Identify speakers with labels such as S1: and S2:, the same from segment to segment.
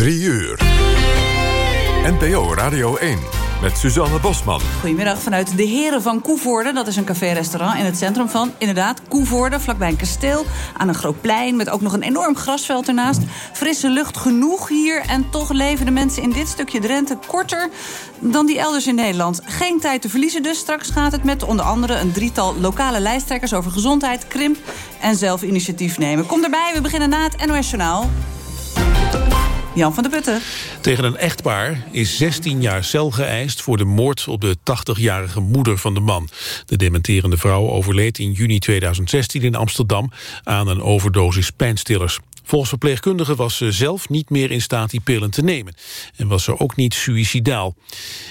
S1: 3 uur. NPO Radio 1 met Suzanne Bosman.
S2: Goedemiddag vanuit de Heren van Koevoorde. Dat is een café-restaurant in het centrum van, inderdaad, Koevoorde. Vlakbij een kasteel, aan een groot plein... met ook nog een enorm grasveld ernaast. Frisse lucht genoeg hier en toch leven de mensen in dit stukje Drenthe... korter dan die elders in Nederland. Geen tijd te verliezen dus. Straks gaat het met onder andere een drietal lokale lijsttrekkers... over gezondheid, krimp en zelf initiatief nemen. Kom erbij, we beginnen na het NOS Journaal. Jan van der Putten.
S3: Tegen een echtpaar is 16 jaar cel geëist... voor de moord op de 80-jarige moeder van de man. De dementerende vrouw overleed in juni 2016 in Amsterdam... aan een overdosis pijnstillers. Volgens verpleegkundigen was ze zelf niet meer in staat die pillen te nemen. En was ze ook niet suïcidaal.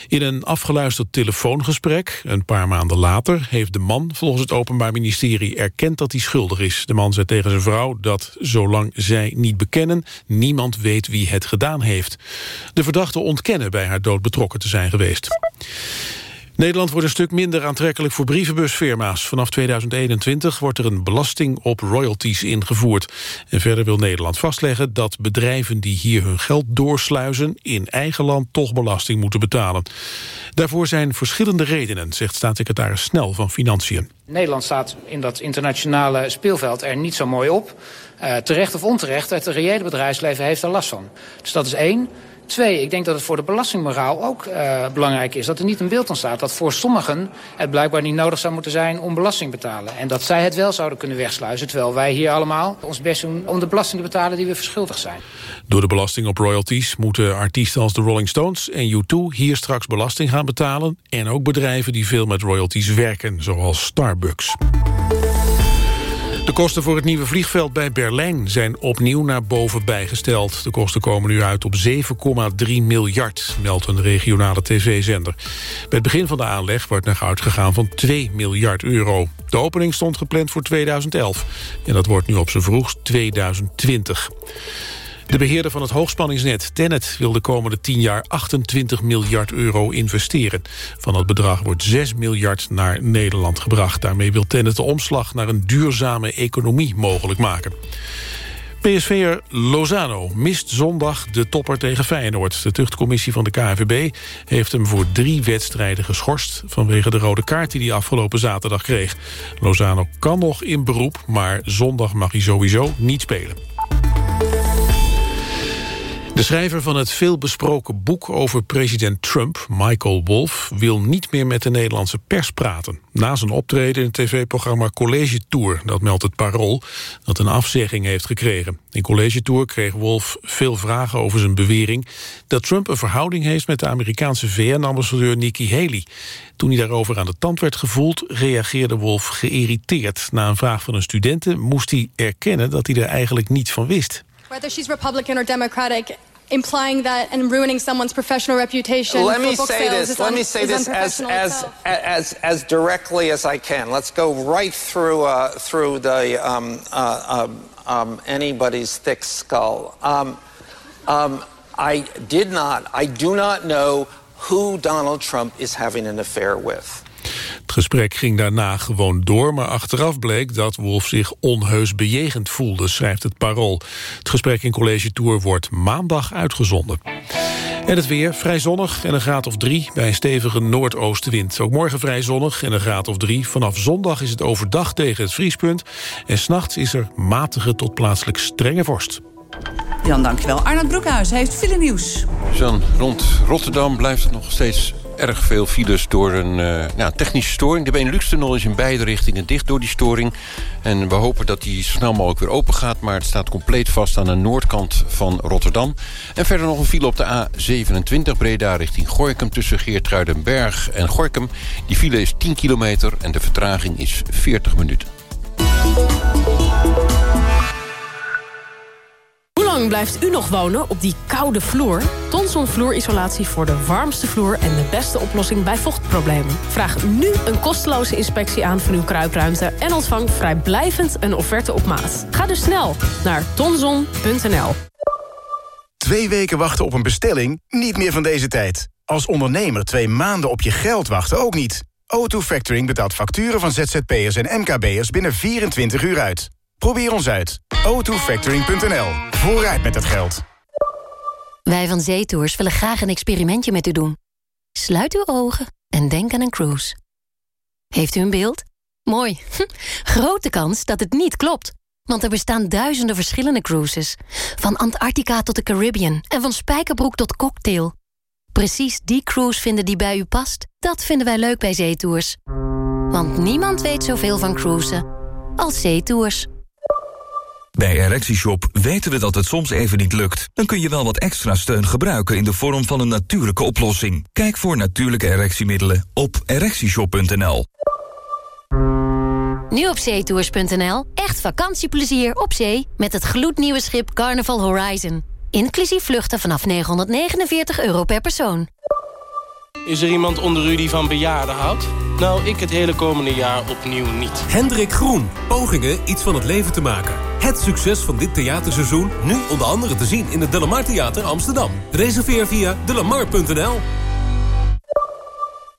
S3: In een afgeluisterd telefoongesprek, een paar maanden later... heeft de man volgens het Openbaar Ministerie erkend dat hij schuldig is. De man zei tegen zijn vrouw dat zolang zij niet bekennen... niemand weet wie het gedaan heeft. De verdachten ontkennen bij haar dood betrokken te zijn geweest. Nederland wordt een stuk minder aantrekkelijk voor brievenbusfirma's. Vanaf 2021 wordt er een belasting op royalties ingevoerd. En verder wil Nederland vastleggen dat bedrijven die hier hun geld doorsluizen... in eigen land toch belasting moeten betalen. Daarvoor zijn verschillende redenen, zegt staatssecretaris Snel van Financiën.
S4: Nederland staat in dat internationale speelveld er niet zo mooi op. Uh, terecht of onterecht, het reële bedrijfsleven heeft er last van. Dus dat is één. Twee, ik denk dat het voor de belastingmoraal ook uh, belangrijk is... dat er niet een beeld ontstaat dat voor sommigen het blijkbaar niet nodig zou moeten zijn... om belasting te betalen. En dat zij het wel zouden kunnen wegsluizen... terwijl wij hier allemaal ons best doen om de belasting te betalen die we verschuldigd zijn.
S3: Door de belasting op royalties moeten artiesten als de Rolling Stones en U2... hier straks belasting gaan betalen. En ook bedrijven die veel met royalties werken, zoals Starbucks. De kosten voor het nieuwe vliegveld bij Berlijn zijn opnieuw naar boven bijgesteld. De kosten komen nu uit op 7,3 miljard, meldt een regionale tv-zender. Bij het begin van de aanleg wordt nog uitgegaan van 2 miljard euro. De opening stond gepland voor 2011 en dat wordt nu op zijn vroegst 2020. De beheerder van het hoogspanningsnet, Tennet, wil de komende 10 jaar 28 miljard euro investeren. Van dat bedrag wordt 6 miljard naar Nederland gebracht. Daarmee wil Tennet de omslag naar een duurzame economie mogelijk maken. PSV'er Lozano mist zondag de topper tegen Feyenoord. De tuchtcommissie van de KNVB heeft hem voor drie wedstrijden geschorst... vanwege de rode kaart die hij afgelopen zaterdag kreeg. Lozano kan nog in beroep, maar zondag mag hij sowieso niet spelen. De schrijver van het veelbesproken boek over president Trump, Michael Wolff, wil niet meer met de Nederlandse pers praten. Na zijn optreden in het tv-programma College Tour, dat meldt het Parool, dat een afzegging heeft gekregen. In College Tour kreeg Wolff veel vragen over zijn bewering dat Trump een verhouding heeft met de Amerikaanse VN-ambassadeur Nikki Haley. Toen hij daarover aan de tand werd gevoeld, reageerde Wolff geïrriteerd. Na een vraag van een studente moest hij erkennen dat hij er eigenlijk niets van wist.
S5: Whether she's Republican or Democratic, implying that and ruining someone's professional reputation
S6: let me say this. let
S5: un-
S6: me say this as as, as as directly as I can. Let's go right through uh, through the um, uh, um, um, anybody's thick skull. Um, um, I did not I do not know who Donald Trump is having an affair with
S3: Het gesprek ging daarna gewoon door, maar achteraf bleek dat Wolf zich onheus bejegend voelde, schrijft het Parool. Het gesprek in College Tour wordt maandag uitgezonden. En het weer, vrij zonnig en een graad of drie bij een stevige noordoostenwind. Ook morgen vrij zonnig en een graad of drie. Vanaf zondag is het overdag tegen het vriespunt. En s'nachts is er matige tot plaatselijk strenge vorst.
S2: Jan, dankjewel. Arnold Broekhuis heeft file nieuws.
S7: Jan, rond Rotterdam blijft het nog steeds erg veel files door een uh, nou, technische storing. De Benelux-tunnel is in beide richtingen dicht door die storing. En we hopen dat die zo snel mogelijk weer open gaat... maar het staat compleet vast aan de noordkant van Rotterdam. En verder nog een file op de A27 Breda richting Gorkum... tussen Geertruidenberg en Gorkum. Die file is 10 kilometer en de vertraging is 40 minuten.
S8: Blijft u nog wonen op die koude vloer? Tonson vloerisolatie voor de warmste vloer en de beste oplossing bij vochtproblemen. Vraag nu een kosteloze inspectie aan van uw kruipruimte... en ontvang vrijblijvend een offerte op maat. Ga dus snel naar tonson.nl.
S9: Twee weken wachten op een bestelling? Niet meer van deze tijd. Als ondernemer twee maanden op je geld wachten ook niet. O2 Factoring betaalt facturen van ZZP'ers en MKB'ers binnen 24 uur uit. Probeer ons uit. o2factoring.nl. Vooruit met het geld.
S10: Wij van Zeetours willen graag een experimentje met u doen. Sluit uw ogen en denk aan een cruise. Heeft u een beeld? Mooi. Grote kans dat het niet klopt. Want er bestaan duizenden verschillende cruises. Van Antarctica tot de Caribbean en van spijkerbroek tot cocktail. Precies die cruise vinden die bij u past, dat vinden wij leuk bij Zeetours. Want niemand weet zoveel van cruisen als Zeetours.
S11: Bij ErectieShop weten we dat het soms even niet lukt. Dan kun je wel wat extra steun gebruiken in de vorm van een natuurlijke oplossing. Kijk voor natuurlijke erectiemiddelen op ErectieShop.nl.
S10: Nu op zeetours.nl. Echt vakantieplezier op zee met het gloednieuwe schip Carnival Horizon. Inclusief vluchten vanaf 949 euro per persoon.
S12: Is er iemand onder u die van bejaarden houdt? Nou, ik het hele komende jaar opnieuw niet.
S13: Hendrik Groen. Pogingen iets van het leven te maken. Het succes van dit theaterseizoen nu onder andere te zien in het Delamar Theater Amsterdam. Reserveer via delamar.nl.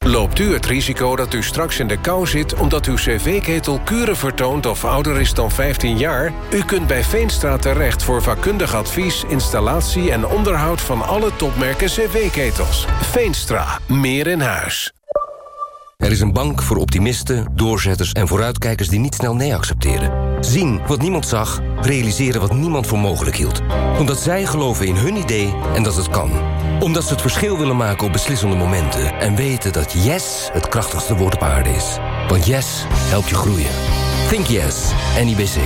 S14: Loopt u het risico dat u straks in de kou zit... omdat uw cv-ketel kuren vertoont of ouder is dan 15 jaar? U kunt bij Veenstra terecht voor vakkundig advies... installatie en onderhoud van alle topmerken cv-ketels. Veenstra. Meer in huis.
S15: Er is een bank voor optimisten, doorzetters en vooruitkijkers die niet snel nee accepteren. Zien wat niemand zag, realiseren wat niemand voor mogelijk hield. Omdat zij geloven in hun idee en dat het kan. Omdat ze het verschil willen maken op beslissende momenten. En weten dat yes het krachtigste woord op aarde is. Want yes helpt je groeien. Think yes, NIBC.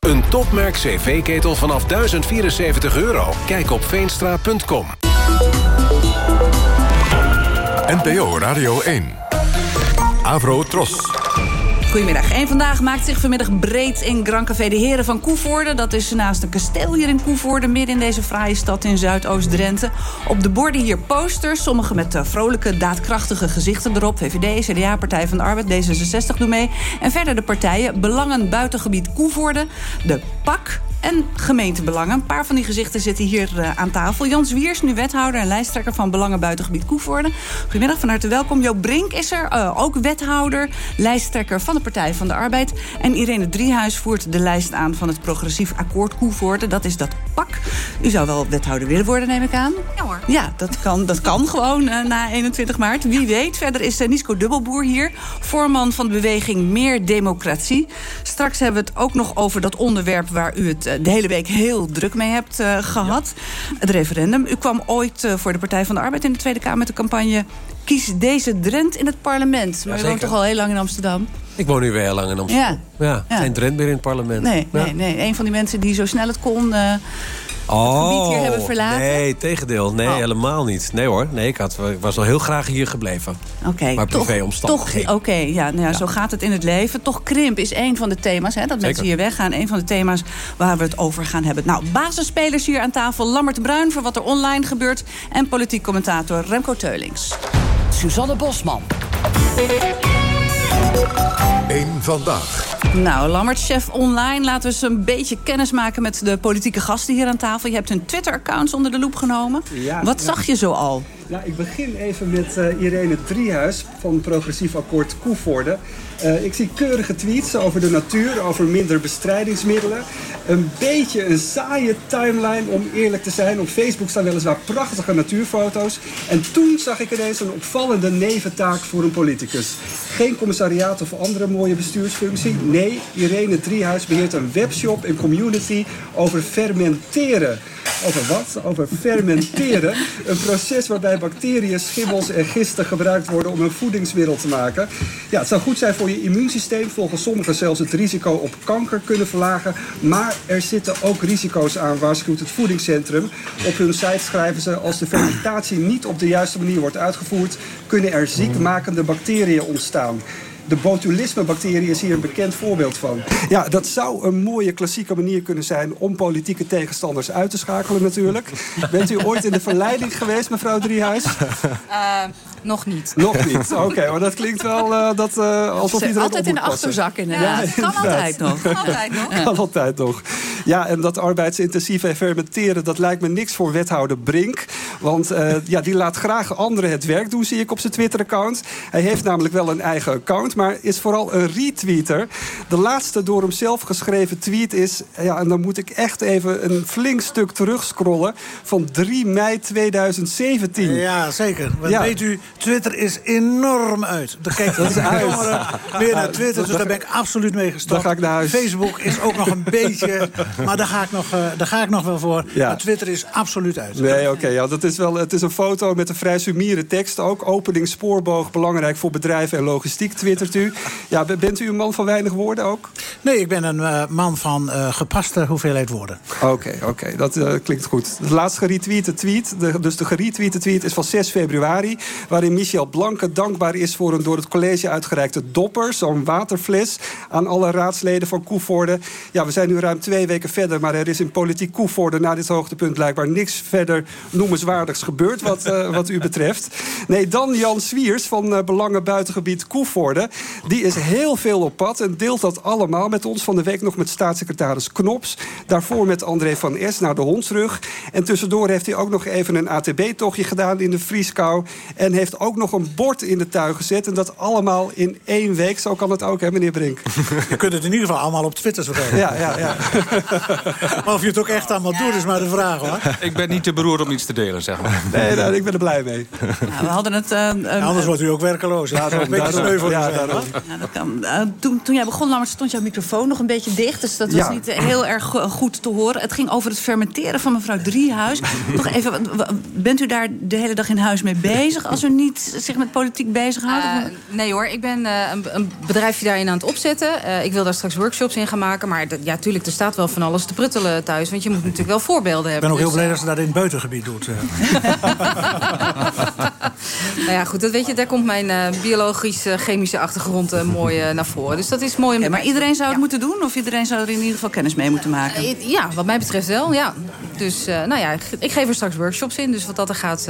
S14: Een topmerk cv-ketel vanaf 1074 euro. Kijk op veenstra.com.
S1: NPO Radio 1. Avro Tros.
S2: Goedemiddag. En vandaag maakt zich vanmiddag breed in Grand Café de Heren van Koevoorde. Dat is naast een kasteel hier in Koevoorde, midden in deze fraaie stad in Zuidoost-Drenthe. Op de borden hier posters, sommige met eh, vrolijke, daadkrachtige gezichten erop. VVD, CDA, Partij van de Arbeid, D66 doen mee. En verder de partijen Belangen Buitengebied Koevoorde, de PAK, en gemeentebelangen. Een paar van die gezichten zitten hier uh, aan tafel. Jan Zwiers, nu wethouder en lijsttrekker van Belangen Buitengebied Koevoorde. Goedemiddag, van harte welkom. Joop Brink is er, uh, ook wethouder, lijsttrekker van de Partij van de Arbeid. En Irene Driehuis voert de lijst aan van het Progressief Akkoord Koevoorde. Dat is dat pak. U zou wel wethouder willen worden, neem ik aan?
S16: Ja hoor.
S2: Ja, dat kan, dat kan gewoon uh, na 21 maart. Wie weet. Verder is Nisco Dubbelboer hier. Voorman van de beweging Meer Democratie. Straks hebben we het ook nog over dat onderwerp waar u het de hele week heel druk mee hebt uh, gehad. Ja. Het referendum. U kwam ooit uh, voor de Partij van de Arbeid in de Tweede Kamer met de campagne... Kies deze Drent in het parlement. Maar ja, u woont toch al heel lang in Amsterdam?
S16: Ik woon nu weer heel lang in Amsterdam. Ja. ja. Geen Drent meer in het parlement.
S2: Nee, nee, nee. Een van die mensen die zo snel het kon...
S16: Oh,
S2: gebied hier hebben verlaten?
S16: Nee, tegendeel. Nee, oh. helemaal niet. Nee hoor, nee, ik, had, ik was al heel graag hier gebleven.
S2: Oké. Okay,
S16: maar privéomstandigheden.
S2: Oké, okay, ja, nou ja, ja, zo gaat het in het leven. Toch krimp is een van de thema's, hè, dat Zeker. mensen hier weggaan. Een van de thema's waar we het over gaan hebben. Nou, basisspelers hier aan tafel. Lammert Bruin voor wat er online gebeurt. En politiek commentator Remco Teulings.
S17: Suzanne Bosman.
S1: Vandaag.
S2: Nou, Lammert, chef online. Laten we eens een beetje kennis maken met de politieke gasten hier aan tafel. Je hebt hun Twitter-accounts onder de loep genomen. Ja, Wat ja. zag je zo al?
S18: Nou, ik begin even met uh, Irene Driehuis van Progressief Akkoord Koevoorde. Uh, ik zie keurige tweets over de natuur, over minder bestrijdingsmiddelen. Een beetje een saaie timeline, om eerlijk te zijn. Op Facebook staan weliswaar prachtige natuurfoto's. En toen zag ik ineens een opvallende neventaak voor een politicus. Geen commissariaat of andere mooie bestuursfunctie. Nee, Irene Driehuis beheert een webshop en community over fermenteren. Over wat? Over fermenteren. Een proces waarbij bacteriën, schimmels en gisten gebruikt worden om een voedingsmiddel te maken. Ja, het zou goed zijn voor je immuunsysteem. Volgens sommigen zelfs het risico op kanker kunnen verlagen. Maar er zitten ook risico's aan, waarschuwt het voedingscentrum. Op hun site schrijven ze, als de fermentatie niet op de juiste manier wordt uitgevoerd, kunnen er ziekmakende bacteriën ontstaan. De botulisme-bacterie is hier een bekend voorbeeld van. Ja, dat zou een mooie klassieke manier kunnen zijn om politieke tegenstanders uit te schakelen natuurlijk. Bent u ooit in de verleiding geweest, mevrouw Driehuis?
S19: Uh, nog niet.
S18: Nog niet, oké. Okay, maar dat klinkt wel uh, dat, uh, alsof iedereen
S2: Altijd in de achterzak inderdaad. Ja, kan altijd nog.
S19: Altijd nog.
S18: Ja. Kan altijd nog. Ja, en dat arbeidsintensieve fermenteren, dat lijkt me niks voor wethouder Brink. Want uh, ja, die laat graag anderen het werk doen, zie ik op zijn Twitter-account. Hij heeft namelijk wel een eigen account, maar is vooral een retweeter. De laatste door hem zelf geschreven tweet is... Ja, en dan moet ik echt even een flink stuk terugscrollen... van 3 mei 2017.
S20: Ja, zeker. Want
S18: Ja.
S20: weet u, Twitter is enorm uit. Er kijkt
S18: Dat is uit.
S20: jongeren meer naar
S18: Ja,
S20: Twitter, dus daar ben ik absoluut mee gestopt.
S18: Dan ga ik naar huis.
S20: Facebook is ook nog een beetje... Maar daar ga ik nog, eh, daar ga ik nog wel voor.
S18: Ja.
S20: Maar Twitter is absoluut uit.
S18: Nee, oké. ja, dat is wel. Het is een foto met een vrij sumiere tekst ook. Opening spoorboog, belangrijk voor bedrijven en logistiek, u. Ja, bent u een man van weinig woorden ook?
S20: Nee, ik ben een eh, man van eh, gepaste hoeveelheid woorden.
S18: Oké, oké, dat eh, klinkt goed. De laatst geretweete tweet, de, dus de geretweete tweet is van 6 februari... waarin Michel Blanke dankbaar is voor een door het college uitgereikte dopper... zo'n waterfles aan alle raadsleden van Koevoorde. Ja, we zijn nu ruim twee weken verder... maar er is in politiek Koevoorde na dit hoogtepunt blijkbaar niks verder noemenswaardigs gebeurd... wat, wat u betreft. Nee, dan Jan Swiers van Belangen Buitengebied Koevoorde. Die is heel veel op pad en deelt dat allemaal met ons. Van de week nog met staatssecretaris Knops. Daarvoor met André van S naar de Hondsrug. En tussendoor heeft hij ook nog even een ATB-tochtje gedaan in de Vrieskou. En heeft ook nog een bord in de tuin gezet. En dat allemaal in één week. Zo kan het ook, hè, meneer Brink?
S20: Je kunt het in ieder geval allemaal op Twitter zetten.
S18: Ja, ja, ja.
S20: Maar of je het ook echt allemaal doet, is maar de vraag, hoor.
S21: Ik ben niet te beroerd om iets te delen, zeg maar.
S18: Nee, nou, ik ben er blij mee.
S2: Nou, we hadden het... eh, eh,
S20: Anders wordt u ook werkeloos. hè?
S18: Daarom,
S20: een beetje
S18: daarom.
S20: sneu voor
S18: Ja, daarom.
S2: Ja, dat kan. Eh, toen, toen jij begon, Lammert, stond jouw microfoon nog een beetje dicht. Dus dat was
S18: Ja.
S2: niet heel erg go- goed te horen. Het ging over het fermenteren van mevrouw Driehuis. Nog even, bent u daar de hele dag in huis mee bezig... als u niet zich met politiek bezighoudt?
S19: Eh, nee hoor, ik ben eh, een, een bedrijfje daarin aan het opzetten. Eh, ik wil daar straks workshops in gaan maken. Maar ja, tuurlijk, er staat wel van alles te pruttelen thuis. Want je moet natuurlijk wel voorbeelden
S20: Ik
S19: hebben.
S20: ben ook heel
S19: Dus,
S20: blij dat ze dat in het buitengebied doet.
S19: Nou ja, goed, dat weet je, daar komt mijn biologisch-chemische achtergrond eh, mooi eh, naar voren. Dus dat is mooi om
S2: Ja, maar iedereen zou het moeten doen? Of iedereen zou er in ieder geval kennis mee moeten maken?
S19: Eh, Ja, wat mij betreft wel, ja. Dus, eh, nou ja, ik, ik geef er straks workshops in. Dus wat dat er gaat,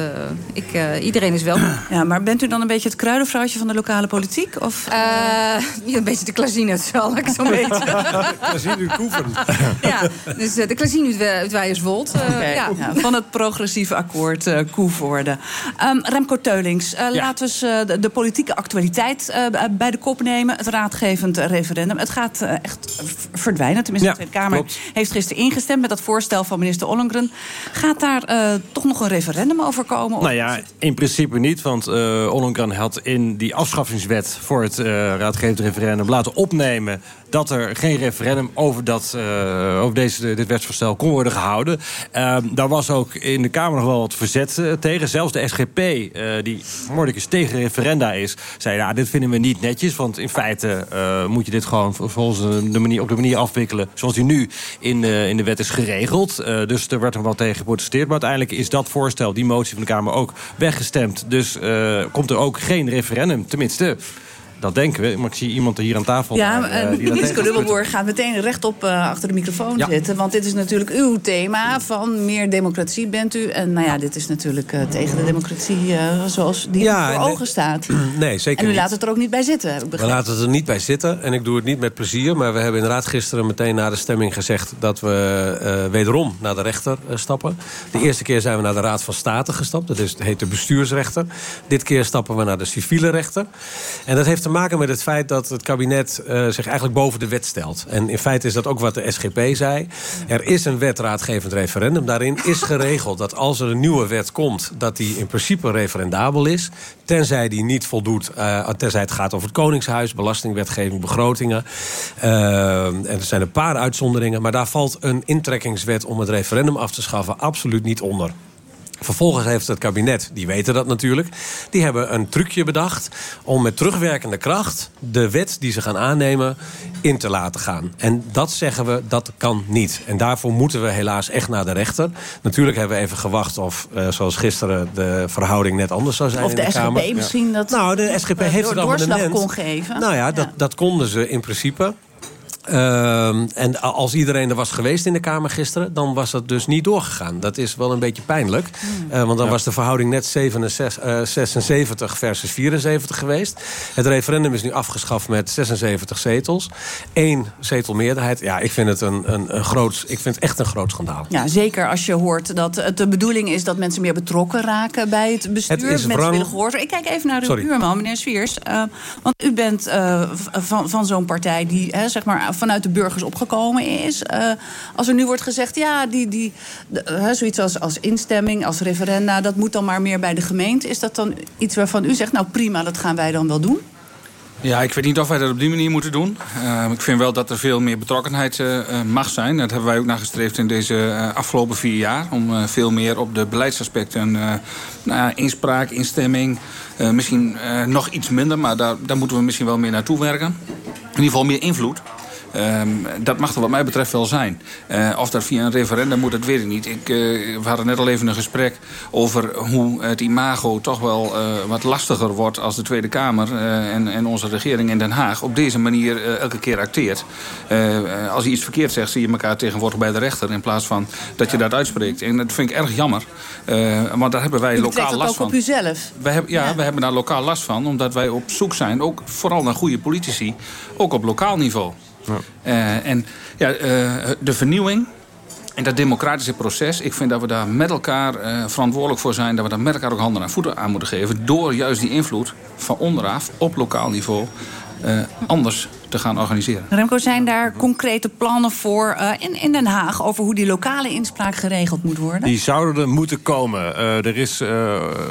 S19: ik, eh, iedereen is welkom.
S2: Ja, maar bent u dan een beetje het kruidenvrouwtje van de lokale politiek? Of?
S19: Eh, een beetje de klazine, zal ik zo'n beetje.
S22: Klazine Koeven.
S19: ja, dus de klazine uit, Weijerswold. eh,
S2: Oké,
S19: ja.
S2: ja, van het progressieve akkoord eh Koevoorde. Ehm, Remco Teulings, eh, laten we eens eh, de, de politieke actualiteit eh, bij de kop nemen. Het raadgevend referendum. Het gaat eh, echt verdwijnen. Tenminste,
S22: Ja,
S2: de Tweede Kamer
S22: klopt.
S2: heeft gisteren ingestemd met dat voorstel van minister Ollongren. Gaat daar eh, toch nog een referendum over komen?
S22: Nou ja, in principe niet, want eh Ollongren had in die afschaffingswet voor het eh raadgevend referendum laten opnemen dat er geen referendum over, dat, eh, over deze, dit wetsvoorstel kon worden gehouden. Ehm, daar was ook in de Kamer nog wel wat verzet eh, tegen. Zelfs de SGP, eh, die mordicus tegen referenda is, zei ja, dit vinden we niet netjes. Want in feite moet je dit gewoon volgens de manier, op de manier afwikkelen zoals die nu in in de wet is geregeld. Dus er werd er wel tegen geprotesteerd. Maar uiteindelijk is dat voorstel, die motie van de Kamer ook weggestemd. Dus komt er ook geen referendum. Tenminste, dat denken we. Maar ik zie iemand hier aan tafel.
S2: Ja,
S22: daar, eh,
S2: en
S22: die
S2: gaat meteen rechtop eh achter de microfoon
S22: Ja.
S2: zitten. Want dit is natuurlijk uw thema van meer democratie bent u. En nou ja, dit is natuurlijk eh, tegen de democratie eh, zoals die
S16: Ja,
S2: voor
S16: nee.
S2: ogen staat.
S16: Nee, zeker
S2: En u
S16: niet.
S2: laat het er ook niet bij zitten, heb ik
S16: We laten het er niet bij zitten en ik doe het niet met plezier. Maar we hebben inderdaad gisteren meteen na de stemming gezegd... dat we eh, wederom naar de rechter eh, stappen. De eerste keer zijn we naar de Raad van State gestapt. Dat is, heet de bestuursrechter. Dit keer stappen we naar de civiele rechter. En dat heeft te maken met het feit dat het kabinet eh, zich eigenlijk boven de wet stelt. En in feite is dat ook wat de SGP zei. Er is een wet raadgevend referendum. Daarin is geregeld dat als er een nieuwe wet komt... dat die in principe referendabel is. Tenzij die niet voldoet, eh, tenzij het gaat over het Koningshuis... belastingwetgeving, begrotingen. Eh, en er zijn een paar uitzonderingen. Maar daar valt een intrekkingswet om het referendum af te schaffen... absoluut niet onder. Vervolgens heeft het kabinet, die weten dat natuurlijk... die hebben een trucje bedacht om met terugwerkende kracht... de wet die ze gaan aannemen in te laten gaan. En dat zeggen we, dat kan niet. En daarvoor moeten we helaas echt naar de rechter. Natuurlijk hebben we even gewacht of, eh, zoals gisteren... de verhouding net anders zou zijn
S2: Of
S16: in
S2: de
S16: de,
S2: SGP
S16: Kamer.
S2: misschien dat
S16: Nou, de SGP heeft
S2: door-
S16: het
S2: doorslag
S16: amendement.
S2: kon geven.
S16: Nou ja, dat, dat konden ze in principe. Ehm, en als iedereen er was geweest in de Kamer gisteren... dan was dat dus niet doorgegaan. Dat is wel een beetje pijnlijk. Eh, want dan was de verhouding net 67, eh, 76 versus 74 geweest. Het referendum is nu afgeschaft met 76 zetels. Eén zetel meerderheid. Ja, ik vind het, een, een, een groot, ik vind het echt een groot schandaal.
S2: Ja, zeker als je hoort dat het de bedoeling is dat mensen meer betrokken raken bij het bestuur.
S16: Het
S2: mensen
S16: wrang-
S2: willen gehoord. Ik kijk even naar uw
S16: Sorry.
S2: buurman, meneer Swiers. Eh, want u bent van, van zo'n partij die hè, zeg maar, vanuit de burgers opgekomen is. Eh, als er nu wordt gezegd, ja, die, die, zoiets als, als instemming, als referenda, dat moet dan maar meer bij de gemeente. Is dat dan iets waarvan u zegt, nou prima, dat gaan wij dan wel doen?
S21: Ja, ik weet niet of wij dat op die manier moeten doen. Eh, ik vind wel dat er veel meer betrokkenheid eh, eh, mag zijn. Dat hebben wij ook nagestreefd in deze afgelopen vier jaar. Om veel meer op de beleidsaspecten, nou inspraak, instemming... misschien nog iets minder, maar daar, daar moeten we misschien wel meer naartoe werken. In ieder geval meer invloed. Ehm, dat mag er wat mij betreft wel zijn. Eh, of dat via een referendum moet, dat weet ik niet. Ik, eh, we hadden net al even een gesprek over hoe het imago toch wel eh, wat lastiger wordt... als de Tweede Kamer en, en onze regering in Den Haag op deze manier elke keer acteert. Als je iets verkeerd zegt, zie je elkaar tegenwoordig bij de rechter... in plaats van dat je dat uitspreekt. En dat vind ik erg jammer. Want daar hebben wij lokaal last
S2: ook
S21: van.
S2: op uzelf.
S21: Wij hebben, ja, we hebben daar lokaal last van, omdat wij op zoek zijn, ook vooral naar goede politici, ook op lokaal niveau. Eh, en ja, eh, de vernieuwing en dat democratische proces, ik vind dat we daar met elkaar eh, verantwoordelijk voor zijn, dat we daar met elkaar ook handen en voeten aan moeten geven, door juist die invloed van onderaf op lokaal niveau eh, anders te gaan organiseren.
S2: Remco, zijn daar concrete plannen voor eh, in, in Den Haag... over hoe die lokale inspraak geregeld moet worden?
S22: Die zouden er moeten komen. Eh, er is, eh,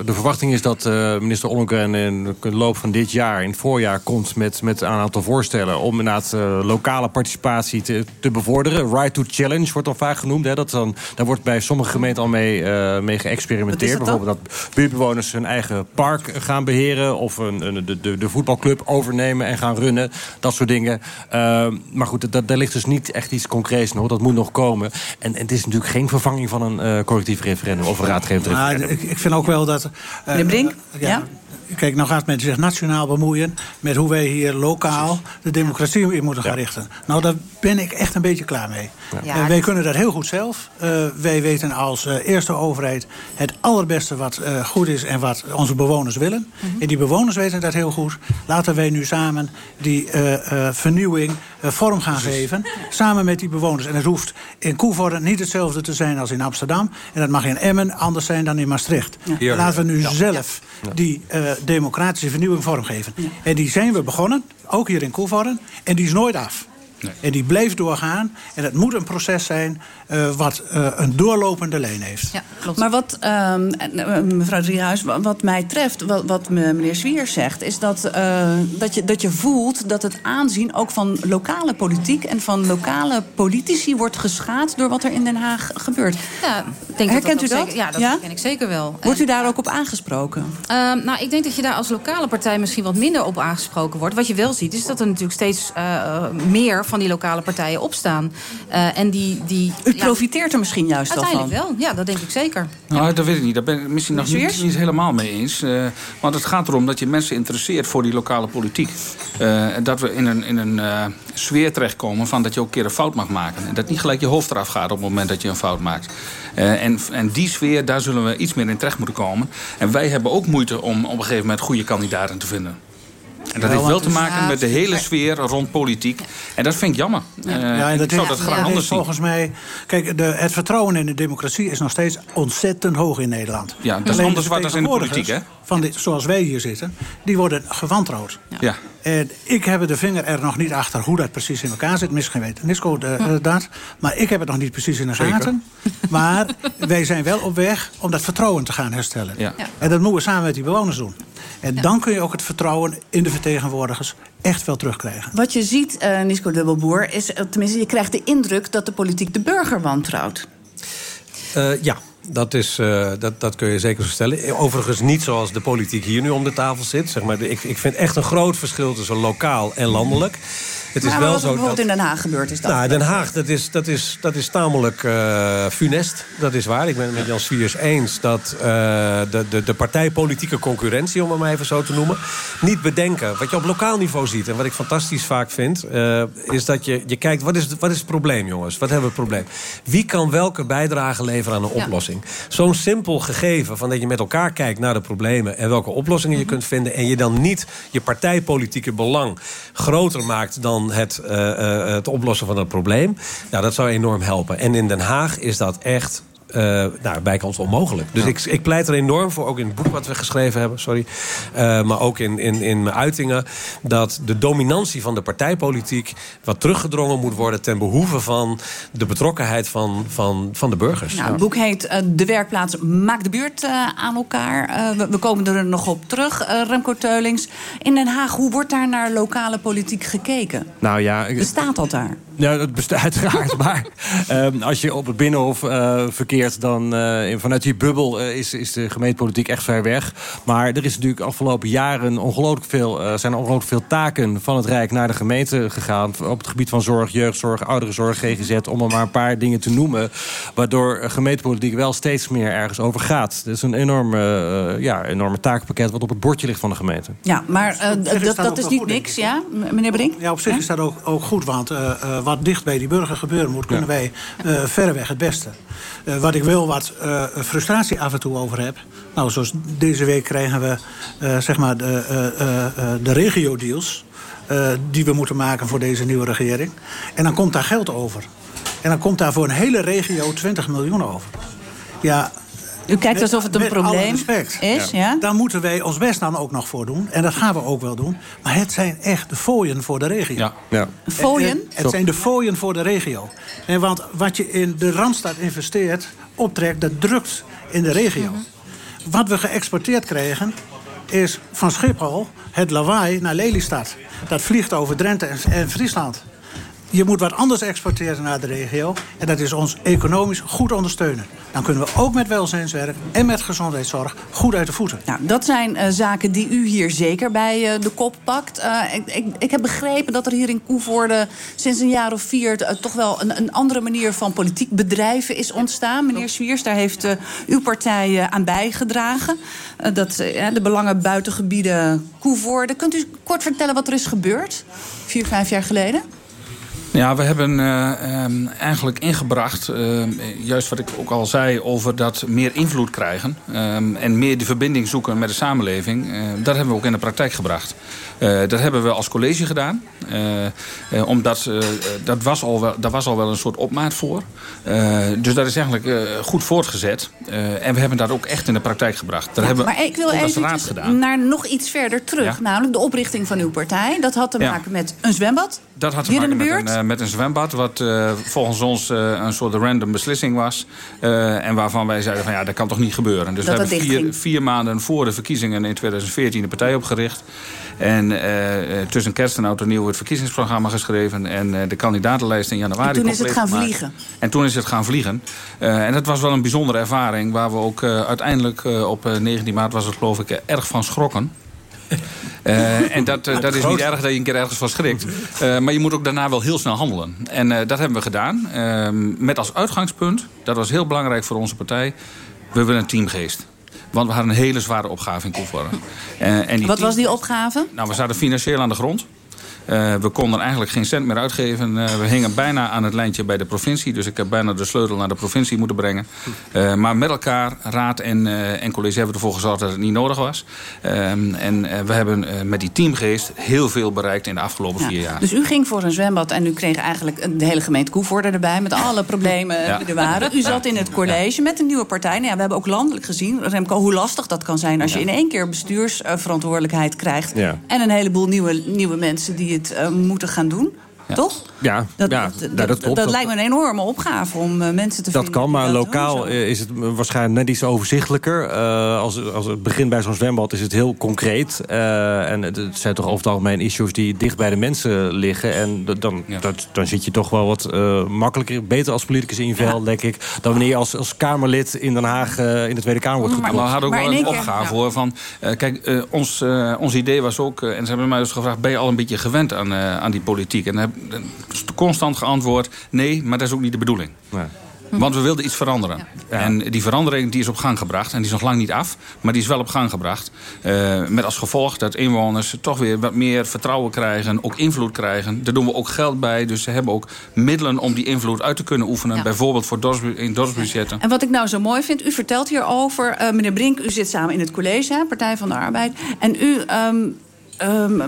S22: de verwachting is dat eh, minister Ollongren in de loop van dit jaar... in het voorjaar komt met, met een aantal voorstellen... om inderdaad eh, lokale participatie te, te bevorderen. Right to challenge wordt dan vaak genoemd. Hè. Dat dan, daar wordt bij sommige gemeenten al mee, eh, mee geëxperimenteerd. Bijvoorbeeld dat buurtbewoners hun eigen park gaan beheren... of een, een, de, de, de voetbalclub overnemen en gaan runnen. Dat soort dingen. Eh, maar goed, dat, daar ligt dus niet echt iets concreets nog. Dat moet nog komen. En, en het is natuurlijk geen vervanging van een eh, collectief referendum... of een raadgevend referendum.
S20: ik, ik vind ook wel dat... eh,
S2: Meneer Brink?
S20: eh,
S2: Ja?
S20: Kijk, nou gaat men zich nationaal bemoeien met hoe wij hier lokaal de democratie in moeten gaan richten. Nou, daar ben ik echt een beetje klaar mee.
S19: Ja.
S20: Wij kunnen dat heel goed zelf. Eh, wij weten als eh, eerste overheid het allerbeste wat eh, goed is en wat onze bewoners willen. En die bewoners weten dat heel goed. Laten wij nu samen die eh, eh, vernieuwing vorm gaan geven. Samen met die bewoners. En het hoeft in Koevoorde niet hetzelfde te zijn als in Amsterdam. En dat mag in Emmen anders zijn dan in Maastricht.
S16: Heerlijk.
S20: Laten we nu
S16: Ja.
S20: zelf die eh, democratische vernieuwing vormgeven. En die zijn we begonnen, ook hier in Koevoorden. En die is nooit af. En die bleef doorgaan. En het moet een proces zijn eh, wat eh, een doorlopende lijn heeft.
S2: Ja, klopt. Maar wat, ehm, eh, mevrouw Driehuis, wa- wat mij treft, wat, wat me- meneer Zwier zegt... is dat, eh, dat, je, dat je voelt dat het aanzien ook van lokale politiek... en van lokale politici wordt geschaad door wat er in Den Haag gebeurt.
S19: Ja, denk
S2: Herkent
S19: dat
S2: u dat?
S19: Zeker, ja, dat
S2: Ja?
S19: herken ik zeker wel.
S2: Wordt u daar ook op aangesproken?
S19: Ehm, nou, ik denk dat je daar als lokale partij misschien wat minder op aangesproken wordt. Wat je wel ziet, is dat er natuurlijk steeds eh, meer van die lokale partijen opstaan. Eh, en die, die,
S2: U profiteert er misschien juist wel van.
S19: Uiteindelijk wel, ja, dat denk ik zeker.
S21: Nou, dat weet ik niet. Daar ben ik misschien nog niet, helemaal mee eens. Eh, want het gaat erom dat je mensen interesseert voor die lokale politiek. Eh, en dat we in een, in een eh, sfeer terechtkomen van dat je ook een keer een fout mag maken. En dat niet gelijk je hoofd eraf gaat op het moment dat je een fout maakt. Eh, en, en die sfeer, daar zullen we iets meer in terecht moeten komen. En wij hebben ook moeite om op een gegeven moment goede kandidaten te vinden. En dat
S20: Ja,
S21: heeft wel te maken
S20: Ja,
S21: met de hele sfeer rond politiek. En dat vind ik jammer. Eh,
S20: Ja, en dat
S21: ik zou dat graag anders zien.
S20: volgens mij. Kijk, de, het vertrouwen in de democratie is nog steeds ontzettend hoog in Nederland.
S21: Ja, dat is
S20: Alleen
S21: anders
S20: de
S21: wat als in de politiek, hè?
S20: Van dit, zoals wij hier zitten, die worden gewantrouwd.
S21: Ja.
S20: En ik heb de vinger er nog niet achter hoe dat precies in elkaar zit. Misschien weet Nisco de, eh, dat. Maar ik heb het nog niet precies in de
S21: Zeker.
S20: gaten. Maar wij zijn wel op weg om dat vertrouwen te gaan herstellen.
S21: Ja.
S20: En dat moeten we samen met die bewoners doen. En dan kun je ook het vertrouwen in de vertegenwoordigers echt wel terugkrijgen.
S2: Wat je ziet, eh Nisco Dubbelboer, is, eh, tenminste, je krijgt de indruk dat de politiek de burger wantrouwt.
S16: Eh, ja, dat, is, eh, dat, dat kun je zeker zo stellen. Overigens niet zoals de politiek hier nu om de tafel zit. Zeg maar, ik, ik vind echt een groot verschil tussen lokaal en landelijk. Het is
S2: maar
S16: wel
S2: wat
S16: zo
S2: bijvoorbeeld
S16: dat-
S2: in Den Haag gebeurd is dat.
S16: Nou, Den Haag, dat is, dat is, dat is tamelijk eh, funest. Dat is waar. Ik ben het met Jan Swiers eens dat eh, de, de, de partijpolitieke concurrentie, om het maar even zo te noemen, niet bedenken. Wat je op lokaal niveau ziet en wat ik fantastisch vaak vind, eh, is dat je, je kijkt, wat is, wat is het probleem, jongens? Wat hebben we het probleem? Wie kan welke bijdrage leveren aan een oplossing? Zo'n simpel gegeven van dat je met elkaar kijkt naar de problemen en welke oplossingen je kunt vinden. En je dan niet je partijpolitieke belang groter maakt dan het, eh, eh, het oplossen van het probleem. Nou, dat zou enorm helpen. En in Den Haag is dat echt. Eh nou, bijkans onmogelijk. Dus ik, ik pleit er enorm voor, ook in het boek wat we geschreven hebben, sorry. eh, maar ook in, in, in mijn uitingen. Dat de dominantie van de partijpolitiek wat teruggedrongen moet worden ten behoeve van de betrokkenheid van, van, van de burgers.
S2: Nou, het boek heet eh, De werkplaats Maak de buurt aan elkaar. Eh, we, we komen er nog op terug, Remco Teulings. In Den Haag, hoe wordt daar naar lokale politiek gekeken?
S22: Nou ja, ik-
S2: Bestaat dat daar?
S22: Ja, dat bestaat uiteraard. maar ehm, als je op het Binnenhof eh, dan eh, in- vanuit die bubbel eh, is, is de gemeentepolitiek echt ver weg. Maar er is natuurlijk afgelopen jaren ongelooflijk veel, eh, zijn ongelooflijk veel taken... van het Rijk naar de gemeente gegaan. Op het gebied van zorg, jeugdzorg, ouderenzorg, GGZ... om er maar een paar dingen te noemen. Waardoor gemeentepolitiek wel steeds meer ergens over gaat. Dat is een enorme, ja, enorme takenpakket... wat op het bordje ligt van de gemeente.
S2: Ja, maar dat,
S20: dat
S2: is niet
S20: goed,
S2: niks, ja, meneer Brink?
S20: Ja, op zich is dat ook, ook goed, want wat dicht bij die burger gebeuren moet, kunnen wij eh, verreweg het beste. Wat ik wil, wat eh, frustratie af en toe over heb. Nou, zoals deze week krijgen we eh, zeg maar de, eh, de regio-deals. die we moeten maken voor deze nieuwe regering. En dan komt daar geld over. En dan komt daar voor een hele regio 20 miljoen over. Ja,
S2: U kijkt
S20: met-
S2: alsof het een
S20: met
S2: probleem
S20: respect.
S2: is, ja?
S20: Daar moeten wij ons best dan ook nog voor doen. En dat gaan we ook wel doen. Maar het zijn echt de fooien voor de regio.
S22: Ja. Ja.
S2: Fooien?
S20: En- en Het zijn de fooien voor de regio. En want wat je in de Randstad investeert, optrekt, dat drukt in de regio. Wat we geëxporteerd krijgen, is van Schiphol het lawaai naar Lelystad. Dat vliegt over Drenthe en, en Friesland. Je moet wat anders exporteren naar de regio. En dat is ons economisch goed ondersteunen. Dan kunnen we ook met welzijnswerk en met gezondheidszorg goed uit de voeten.
S2: Nou, dat zijn eh, zaken die u hier zeker bij eh, de kop pakt. Eh, ik, ik, ik heb begrepen dat er hier in Koevoorde sinds een jaar of vier... toch wel een, een andere manier van politiek bedrijven is ontstaan. Meneer Swiers, daar heeft eh, uw partij eh, aan bijgedragen. Eh, dat, de belangen buitengebieden Koevoorde. Kunt u kort vertellen wat er is gebeurd? Vier, vijf jaar geleden?
S21: Ja, we hebben eh, ehm, eigenlijk ingebracht, eh, juist wat ik ook al zei, over dat meer invloed krijgen ehm, en meer de verbinding zoeken met de samenleving. Eh, dat hebben we ook in de praktijk gebracht. Eh, dat hebben we als college gedaan, Eh, eh, omdat dat was al wel, daar was al wel een soort opmaat voor. Dus dat is eigenlijk goed voortgezet. En we hebben dat ook echt in de praktijk gebracht. Dat hebben
S2: maar ik wil even naar nog iets verder terug.
S21: Ja.
S2: Namelijk de oprichting van uw partij. Dat had te
S21: Ja.
S2: maken met een zwembad.
S21: Dat had te
S2: in
S21: maken met een, met een zwembad, wat volgens ons een soort random beslissing was. En waarvan wij zeiden van ja, dat kan toch niet gebeuren. Dus
S2: Dat
S21: we hebben vier, vier maanden voor de verkiezingen in 2014 de partij opgericht. En eh, eh, tussen kerst en oud en nieuw het verkiezingsprogramma geschreven. En eh, de kandidatenlijst in januari
S2: En toen is het gaan
S21: gemaakt.
S2: vliegen.
S21: En toen is het gaan vliegen. Eh, en dat was wel een bijzondere ervaring. Waar we ook eh, uiteindelijk eh, op eh, 19 maart was het geloof ik erg van schrokken. Eh, en dat, dat is niet erg dat je een keer ergens van schrikt. Eh, maar je moet ook daarna wel heel snel handelen. En eh, dat hebben we gedaan. Eh, met als uitgangspunt, dat was heel belangrijk voor onze partij... we willen een teamgeest. Want we hadden een hele zware opgave in Koevoorde. Eh, en die
S2: Wat was die opgave?
S21: nou, we zaten financieel aan de grond. Eh, we konden eigenlijk geen cent meer uitgeven. Eh, we hingen bijna aan het lijntje bij de provincie. Dus ik heb bijna de sleutel naar de provincie moeten brengen. Eh, maar met elkaar, raad en, en college, hebben we ervoor gezorgd dat het niet nodig was. Ehm, en we hebben met die teamgeest heel veel bereikt in de afgelopen
S2: Ja,
S21: vier jaar.
S2: Dus u ging voor een zwembad en u kreeg eigenlijk de hele gemeente Koevoorde erbij... met alle problemen
S21: Ja.
S2: die er waren. U zat in het college met een nieuwe partij. Nou ja, we hebben ook landelijk gezien, Remco, hoe lastig dat kan zijn... als je in één keer bestuursverantwoordelijkheid krijgt... En een heleboel nieuwe, nieuwe mensen die eh, moeten gaan doen. Toch?
S22: Ja,
S2: Dat,
S22: ja,
S2: dat,
S22: dat klopt.
S2: dat lijkt me een enorme opgave om eh, mensen te
S22: Dat
S2: vinden.
S22: kan, maar
S2: dat
S22: lokaal is het waarschijnlijk net iets overzichtelijker. Eh, als, als het begint bij zo'n zwembad is het heel concreet. Eh, en het, het zijn toch over het algemeen issues die dicht bij de mensen liggen. En dan, dat, dan zit je toch wel wat eh, makkelijker, beter als politicus in je vel, denk ik... dan wanneer je als, als Kamerlid in Den Haag in de Tweede Kamer wordt
S21: Maar
S22: geklopt.
S21: we hadden ook wel een opgave hoor. Van, eh, kijk, ons, ons idee was ook, en ze hebben mij dus gevraagd: ben je al een beetje gewend aan, eh, aan die politiek? En dan heb ik constant geantwoord: nee, maar dat is ook niet de bedoeling. Want we wilden iets veranderen. En die verandering die is op gang gebracht. En die is nog lang niet af. Maar die is wel op gang gebracht. Eh, met als gevolg dat inwoners toch weer wat meer vertrouwen krijgen. Ook invloed krijgen. Daar doen we ook geld bij. Dus ze hebben ook middelen om die invloed uit te kunnen oefenen.
S2: Ja.
S21: Bijvoorbeeld voor in dorpsbudgetten.
S2: En wat ik nou zo mooi vind, u vertelt hierover. eh meneer Brink, u zit samen in het college, hè, Partij van de Arbeid. En u. ehm, ehm,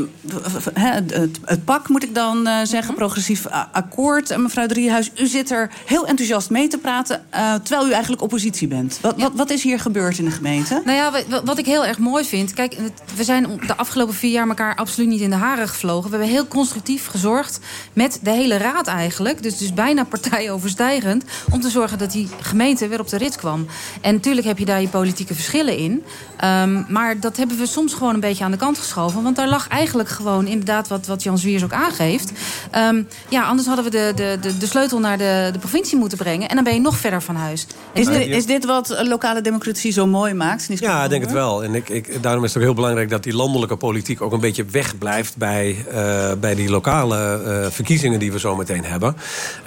S2: hè, het, het- het pak moet ik dan eh, zeggen, progressief a- akkoord. En mevrouw Driehuis, u zit er heel enthousiast mee te praten... eh, terwijl u eigenlijk oppositie bent. Wat, wat, wat is hier gebeurd in de gemeente?
S19: Nou ja, wa- wat ik heel erg mooi vind. Kijk, we zijn de afgelopen vier jaar elkaar absoluut niet in de haren gevlogen. We hebben heel constructief gezorgd met de hele raad eigenlijk. Dus, dus bijna partijoverstijgend. Om te zorgen dat die gemeente weer op de rit kwam. En natuurlijk heb je daar je politieke verschillen in. Ehm, maar dat hebben we soms gewoon een beetje aan de kant geschoven. Want daar lag eigenlijk gewoon inderdaad wat, wat Jan Zwiers ook aangeeft. Ehm, ja, anders hadden we de, de, de, de sleutel naar de, de provincie moeten brengen. En dan ben je nog verder van huis.
S2: Is dit, is dit wat lokale democratie zo mooi maakt?
S16: Ja, ik denk het wel. En ik, ik, daarom is het ook heel belangrijk dat die landelijke politiek ook een beetje wegblijft bij, eh, bij die lokale eh, verkiezingen die we zo meteen hebben.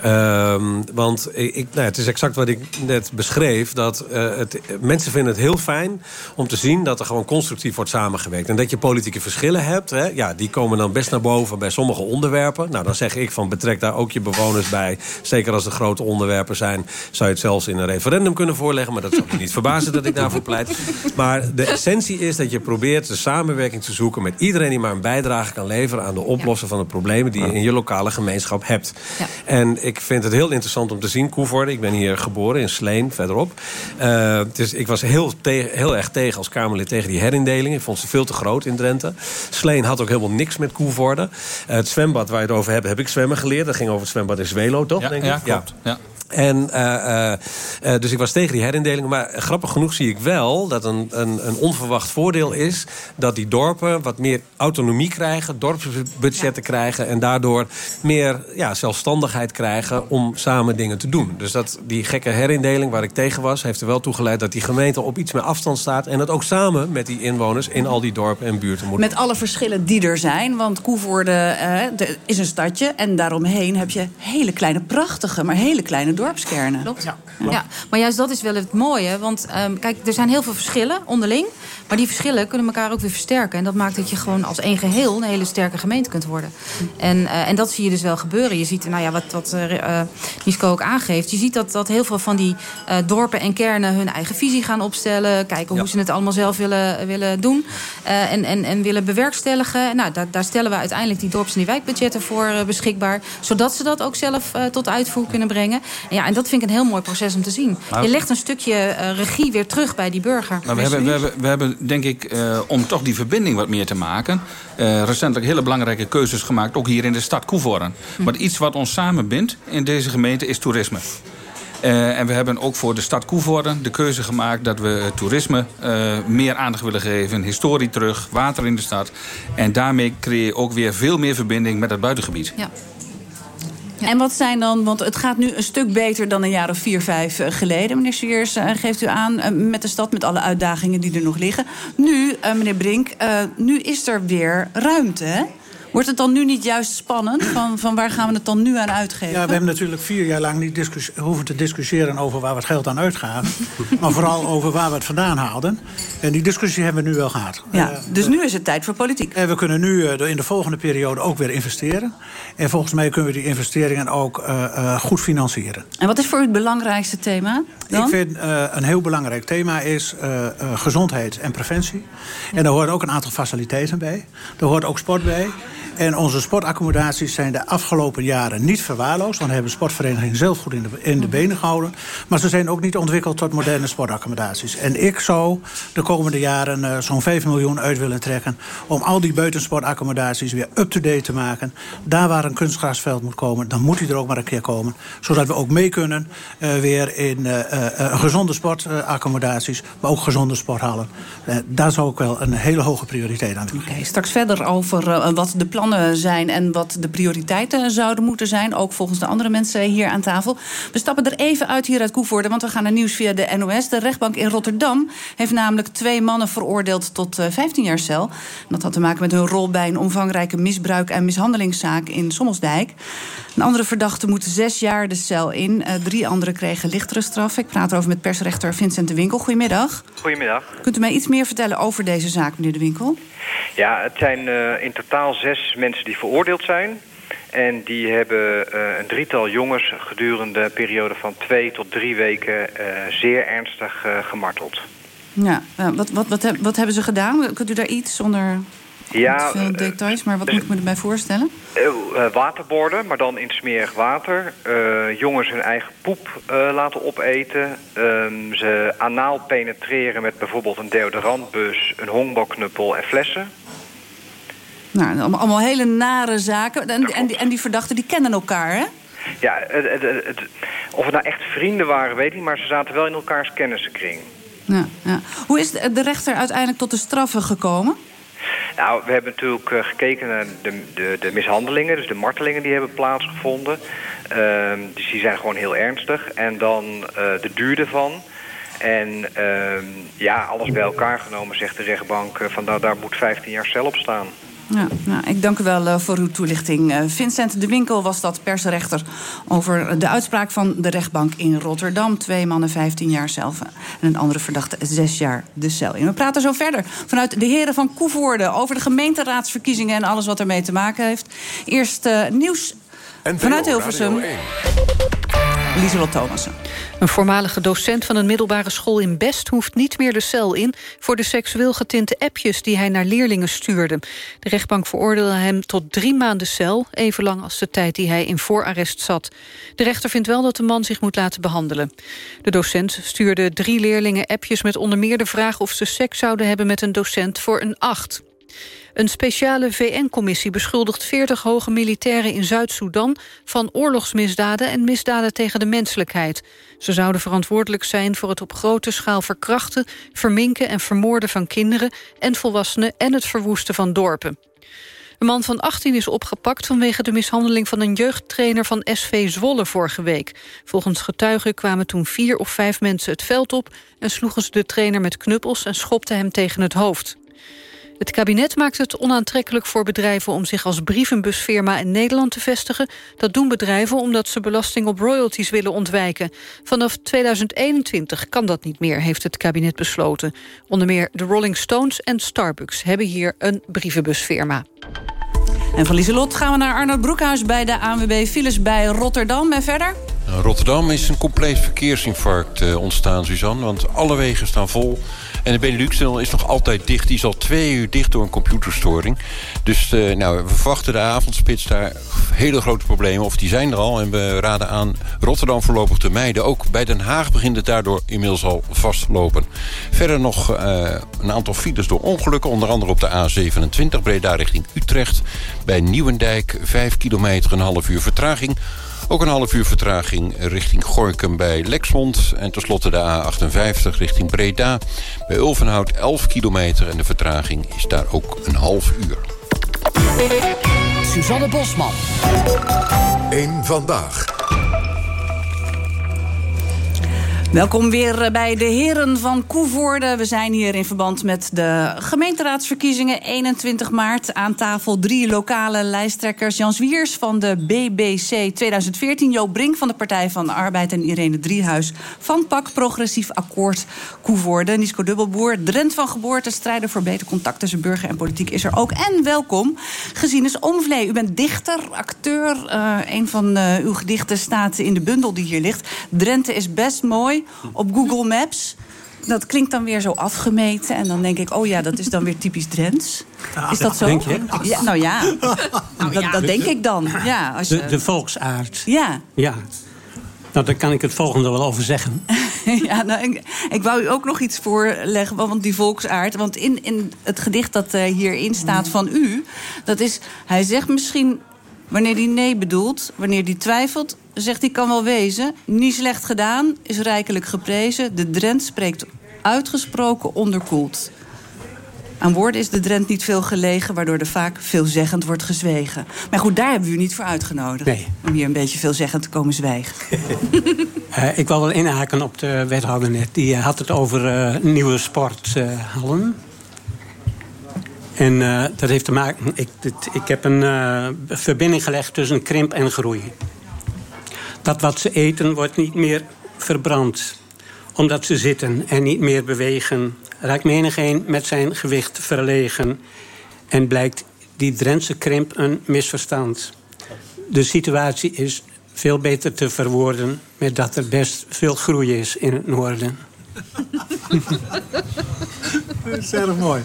S16: Ehm, want ik, ik- nou ja, het is exact wat ik net beschreef. Dat eh, het, mensen vinden het heel fijn om te zien dat er gewoon constructief wordt samengewerkt. En dat je politieke verschillen hebt, hè, ja, die komen dan best naar boven bij sommige onderwerpen. Nou, dan zeg ik van betrek daar ook je bewoners bij. Zeker als er grote onderwerpen zijn, zou je het zelfs in een referendum kunnen voorleggen. Maar dat zou me niet verbazen dat ik daarvoor pleit. Maar de essentie is dat je probeert de samenwerking te zoeken met iedereen die maar een bijdrage kan leveren aan de oplossen van de problemen die je in je lokale gemeenschap hebt. En ik vind het heel interessant om te zien, Koevoorde. Ik ben hier geboren in Sleen, verderop. Eh, dus ik was heel, tegen, heel erg tegen als Kamerlid tegen die herindeling. Ik vond ze veel te groot in Drenthe. Sleen had ook helemaal niks met Koevoorde. Eh, het zwembad waar je het over hebt, heb ik zwemmen geleerd. Dat ging over het zwembad in Zwelo, toch?
S21: Ja,
S16: denk
S21: ja,
S16: ik?
S21: klopt. Ja.
S16: En, eh, eh, eh, dus ik was tegen die herindeling. Maar grappig genoeg zie ik wel dat een, een, een onverwacht voordeel is... dat die dorpen wat meer autonomie krijgen, dorpsbudgetten krijgen... en daardoor meer ja, zelfstandigheid krijgen om samen dingen te doen. Dus dat, die gekke herindeling waar ik tegen was... heeft er wel toe geleid dat die gemeente op iets meer afstand staat... en dat ook samen met die inwoners in al die dorpen en buurten moet
S2: Met alle verschillen die er zijn. Want Koevoorde eh, is een stadje. En daaromheen heb je hele kleine, prachtige, maar hele kleine dorpskernen.
S19: Klopt. Ja. maar juist dat is wel het mooie. Want ehm, kijk, er zijn heel veel verschillen onderling. Maar die verschillen kunnen elkaar ook weer versterken. En dat maakt dat je gewoon als één geheel een hele sterke gemeente kunt worden. En, eh, en dat zie je dus wel gebeuren. Je ziet, nou ja, wat, wat eh, eh, Nisco ook aangeeft. Je ziet dat, dat heel veel van die eh, dorpen en kernen hun eigen visie gaan opstellen. Kijken hoe ze het allemaal zelf willen, willen doen. eh, en, en, en willen bewerkstelligen. Nou, daar, daar stellen we uiteindelijk die dorps- en die wijkbudgetten voor eh, beschikbaar. Zodat ze dat ook zelf eh, tot uitvoer kunnen brengen. En, ja, en dat vind ik een heel mooi proces om te zien. Je legt een stukje eh, regie weer terug bij die burger.
S21: Maar we hebben, we, hebben, we hebben, denk ik, om toch die verbinding wat meer te maken... recentelijk hele belangrijke keuzes gemaakt, ook hier in de stad Koevoorn. Maar iets wat ons samenbindt in deze gemeente is toerisme. Eh, en we hebben ook voor de stad Koevoorn de keuze gemaakt... dat we toerisme eh, meer aandacht willen geven. Historie terug, water in de stad. En daarmee creëer je ook weer veel meer verbinding met het buitengebied.
S19: Ja.
S2: En wat zijn dan, want het gaat nu een stuk beter dan een jaar of vier, vijf eh, geleden. Meneer Swiers, eh, geeft u aan met de stad, met alle uitdagingen die er nog liggen. Nu, eh, meneer Brink, eh, nu is er weer ruimte, hè? Wordt het dan nu niet juist spannend? Van, van waar gaan we het dan nu aan uitgeven?
S20: Ja, we hebben natuurlijk vier jaar lang niet hoeven te discussiëren over waar we het geld aan uitgaven. maar vooral over waar we het vandaan haalden. En die discussie hebben we nu wel gehad.
S2: Ja,
S20: Eh,
S2: dus nu is het tijd voor politiek.
S20: En we kunnen nu eh, in de volgende periode ook weer investeren. En volgens mij kunnen we die investeringen ook eh, goed financieren.
S2: En wat is voor u het belangrijkste thema dan?
S20: Ik vind een heel belangrijk thema is gezondheid en preventie. En daar hoort ook een aantal faciliteiten bij. Daar hoort ook sport bij. En onze sportaccommodaties zijn de afgelopen jaren niet verwaarloosd. Want we hebben sportvereniging zelf goed in de, in de benen gehouden. Maar ze zijn ook niet ontwikkeld tot moderne sportaccommodaties. En ik zou de komende jaren uh, zo'n 5 miljoen uit willen trekken... om al die buitensportaccommodaties weer up-to-date te maken. Daar waar een kunstgrasveld moet komen, dan moet hij er ook maar een keer komen. Zodat we ook mee kunnen uh, weer in uh, gezonde sportaccommodaties... maar ook gezonde sporthallen. daar zou ik wel een hele hoge prioriteit aan
S2: Oké, okay, straks verder over wat de plannen zijn... en wat de prioriteiten zouden moeten zijn. Ook volgens de andere mensen hier aan tafel. We stappen er even uit hier uit Koevoorde, want we gaan naar nieuws via de NOS. De rechtbank in Rotterdam heeft namelijk twee mannen veroordeeld tot 15 jaar cel. Dat had te maken met hun rol bij een omvangrijke misbruik- en mishandelingszaak in Sommelsdijk. Een andere verdachte moet zes jaar de cel in. Uh, drie anderen kregen lichtere straffen. Ik praat erover met persrechter Vincent de Winkel. Goedemiddag.
S23: Goedemiddag.
S2: Kunt u mij iets meer vertellen over deze zaak, meneer de Winkel?
S23: Ja, het zijn uh, in totaal zes mensen die veroordeeld zijn. En die hebben uh, een drietal jongens gedurende een periode van twee tot drie weken zeer ernstig gemarteld.
S2: Ja, wat, wat, wat, wat, hebben ze gedaan? Kunt u daar iets zonder
S23: ja,
S2: veel details, maar wat
S23: dus,
S2: moet ik me erbij voorstellen?
S23: Waterborden, maar dan in smerig water. Jongens hun eigen poep laten opeten. Ehm, ze anaal penetreren met bijvoorbeeld een deodorantbus, een honkbalknuppel en flessen.
S2: Nou, allemaal hele nare zaken. En, en, die, en die verdachten die kennen elkaar, hè?
S23: Ja, het, het, het, of het nou echt vrienden waren, weet ik niet... maar ze zaten wel in elkaars kennissenkring.
S2: Ja, ja. Hoe is de rechter uiteindelijk tot de straffen gekomen?
S23: Nou, we hebben natuurlijk uh, gekeken naar de, de, de, mishandelingen, dus de martelingen die hebben plaatsgevonden. Uh, dus die zijn gewoon heel ernstig. En dan uh, de duur ervan. En ja, alles bij elkaar genomen, zegt de rechtbank, van daar, daar moet 15 jaar cel op staan.
S2: Ja, nou, ik dank u wel uh, voor uw toelichting. Uh, Vincent de Winkel was dat persrechter over de uitspraak van de rechtbank in Rotterdam. Twee mannen, 15 jaar zelf. En een andere verdachte, zes jaar de cel in. We praten zo verder vanuit de heren van Koevoorde over de gemeenteraadsverkiezingen en alles wat ermee te maken heeft. Eerst uh, nieuws vanuit Hilversum. Lieselot Thomassen.
S24: Een voormalige docent van een middelbare school in Best... hoeft niet meer de cel in voor de seksueel getinte appjes... die hij naar leerlingen stuurde. De rechtbank veroordeelde hem tot drie maanden cel... even lang als de tijd die hij in voorarrest zat. De rechter vindt wel dat de man zich moet laten behandelen. De docent stuurde drie leerlingen appjes met onder meer de vraag... of ze seks zouden hebben met een docent voor een acht. Een speciale VN-commissie beschuldigt 40 hoge militairen in Zuid-Soedan... van oorlogsmisdaden en misdaden tegen de menselijkheid. Ze zouden verantwoordelijk zijn voor het op grote schaal verkrachten... verminken en vermoorden van kinderen en volwassenen... en het verwoesten van dorpen. Een man van 18 is opgepakt vanwege de mishandeling van een jeugdtrainer van SV Zwolle vorige week. Volgens getuigen kwamen toen vier of vijf mensen het veld op... en sloegen ze de trainer met knuppels en schopten hem tegen het hoofd. Het kabinet maakt het onaantrekkelijk voor bedrijven om zich als brievenbusfirma in Nederland te vestigen. Dat doen bedrijven omdat ze belasting op royalties willen ontwijken. Vanaf 2021 kan dat niet meer, heeft het kabinet besloten. Onder meer de Rolling Stones en Starbucks hebben hier een brievenbusfirma.
S2: En van Lieselot gaan we naar Arnold Broekhuis bij de ANWB Files bij Rotterdam. En verder?
S7: Rotterdam is een compleet verkeersinfarct uh, ontstaan, Suzanne. Want alle wegen staan vol. En de benelux is nog altijd dicht. Die is al twee uur dicht door een computerstoring. Dus uh, nou, we verwachten de avondspits daar hele grote problemen. Of die zijn er al. En we raden aan Rotterdam voorlopig te mijden. Ook bij Den Haag begint het daardoor inmiddels al vastlopen. Verder nog uh, een aantal files door ongelukken. Onder andere op de A27 Breda richting Utrecht. Bij Nieuwendijk 5 kilometer een half uur vertraging. Ook een half uur vertraging richting Gorkum bij Lexmond. En tenslotte de A58 richting Breda. Bij Ulvenhout 11 kilometer en de vertraging is daar ook een half uur.
S25: Suzanne Bosman.
S1: Eén vandaag.
S2: Welkom weer bij de heren van Koevoorde. We zijn hier in verband met de gemeenteraadsverkiezingen 21 maart. Aan tafel drie lokale lijsttrekkers. Jan Zwiers van de BBC 2014. Joop Brink van de Partij van de Arbeid. En Irene Driehuis van PAK Progressief Akkoord Koevoorde. Nisco Dubbelboer, Drent van geboorte. Strijder voor beter contact tussen burger en politiek is er ook. En welkom, Gezienis Omvlee. U bent dichter, acteur. Uh, een van uh, uw gedichten staat in de bundel die hier ligt. Drenthe is best mooi op Google Maps. Dat klinkt dan weer zo afgemeten. En dan denk ik, oh ja, dat is dan weer typisch Drents. is dat zo?
S16: Denk je?
S2: Ja, nou ja. dat, dat denk ik dan. Ja, als je...
S26: De, de volksaard.
S2: Ja.
S26: Ja. Nou, daar kan ik het volgende wel over zeggen.
S2: ja, nou, ik, ik wou u ook nog iets voorleggen, want die volksaard. Want in, in het gedicht dat eh, hierin staat van u, dat is. Hij zegt misschien wanneer hij nee bedoelt, wanneer hij twijfelt, zegt hij kan wel wezen. Niet slecht gedaan, is rijkelijk geprezen. De Drent spreekt uitgesproken onderkoeld. Aan woorden is de Drent niet veel gelegen, waardoor er vaak veelzeggend wordt gezwegen. Maar goed, daar hebben we u niet voor uitgenodigd.
S26: Nee.
S2: Om hier een beetje veelzeggend te komen zwijgen.
S26: Eh, ik wil wel inhaken op de wethouder net. Die eh, had het over eh, nieuwe sporthallen. en eh, dat heeft te maken... Ik, dit- ik heb een verbinding gelegd tussen krimp en groei. Dat wat ze eten wordt niet meer verbrand. Omdat ze zitten en niet meer bewegen... raakt menigeen met zijn gewicht verlegen. En blijkt die Drentse krimp een misverstand. De situatie is veel beter te verwoorden... met dat er best veel groei is in het noorden.
S20: Dat is erg mooi.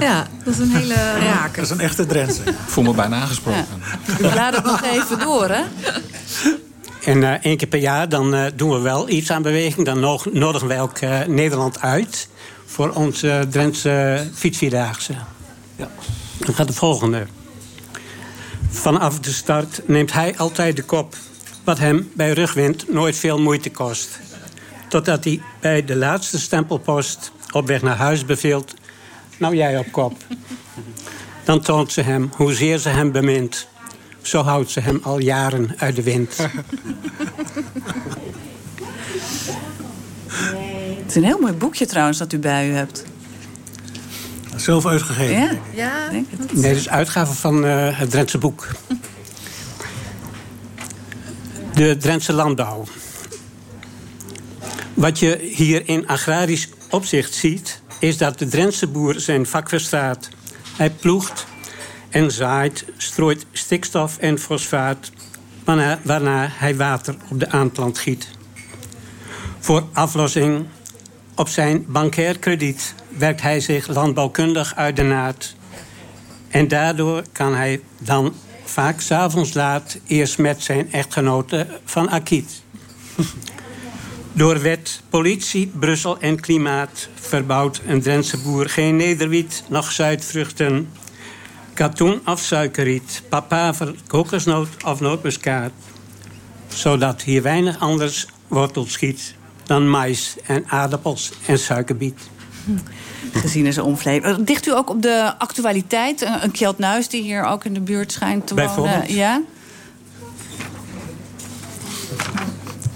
S19: Ja, dat is een hele raak.
S20: Dat is een echte Drentse.
S21: Ik voel me bijna aangesproken.
S2: Laat het nog even door, hè?
S26: En eh, één keer per jaar dan, eh, doen we wel iets aan beweging. Dan nog- nodigen wij ook eh, Nederland uit... voor onze Drentse fietsvierdaagse. Ja. Dan gaat de volgende. Vanaf de start neemt hij altijd de kop. Wat hem bij rugwind nooit veel moeite kost. Totdat hij bij de laatste stempelpost op weg naar huis beveelt... nou jij op kop. Dan toont ze hem hoezeer ze hem bemint. Zo houdt ze hem al jaren uit de wind.
S2: Het is een heel mooi boekje trouwens dat u bij u hebt.
S20: Zelf uitgegeven.
S2: Ja, ja. Denk het.
S26: Nee, dat is uitgave van eh, het Drentse boek. De Drentse landbouw. Wat je hier in agrarisch opzicht ziet... is dat de Drentse boer zijn vak verstaat. Hij ploegt en zaait, strooit stikstof en fosfaat... waarna, hij water op de aanplant giet. Voor aflossing op zijn bankair krediet werkt hij zich landbouwkundig uit de naad. En daardoor kan hij dan vaak s'avonds laat eerst met zijn echtgenote van Akiet. Door wet, politie, Brussel en klimaat verbouwt een Drentse boer geen nederwiet, nog zuidvruchten, katoen of suikerriet, papaver, kokosnoot of nootmuskaat. Zodat hier weinig anders wortel schiet dan mais en aardappels en suikerbiet.
S2: Gezien is omvleet. Dicht u ook op de actualiteit? Een, Kjeld Nuis die hier ook in de buurt schijnt te wonen. Ja?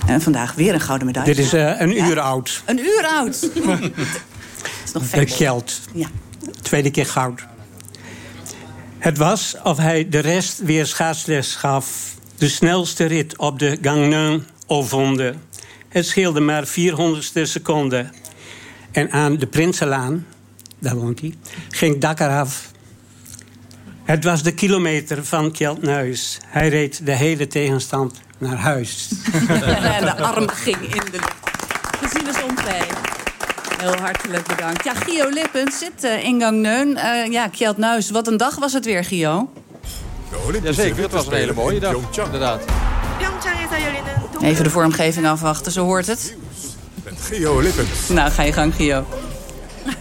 S2: En vandaag weer een gouden medaille.
S26: Dit is eh, een
S2: Ja?
S26: uur oud.
S2: Een uur oud. Dat is nog
S26: De. Kjeld.
S2: Ja.
S26: Tweede keer goud. Het was of hij de rest weer schaatsles gaf. De snelste rit op de Gangneun Ovonde. Het scheelde maar 400ste seconde. En aan de Prinsenlaan, daar woont hij, ging dak eraf. Het was de kilometer van Kjeldnuis. Hij reed de hele tegenstand naar huis.
S2: de arm ging in de lucht. Gezien is omvleet. Heel hartelijk bedankt. Ja, Gio Lippens zit eh, in Gangneun. Eh ja, Kjeld Nuis, wat een dag was het weer, Gio.
S27: Jazeker, het was een hele mooie dag. Inderdaad.
S2: Even de vormgeving afwachten, zo hoort het.
S1: Met Gio Lippens.
S2: Nou, ga je gang, Gio.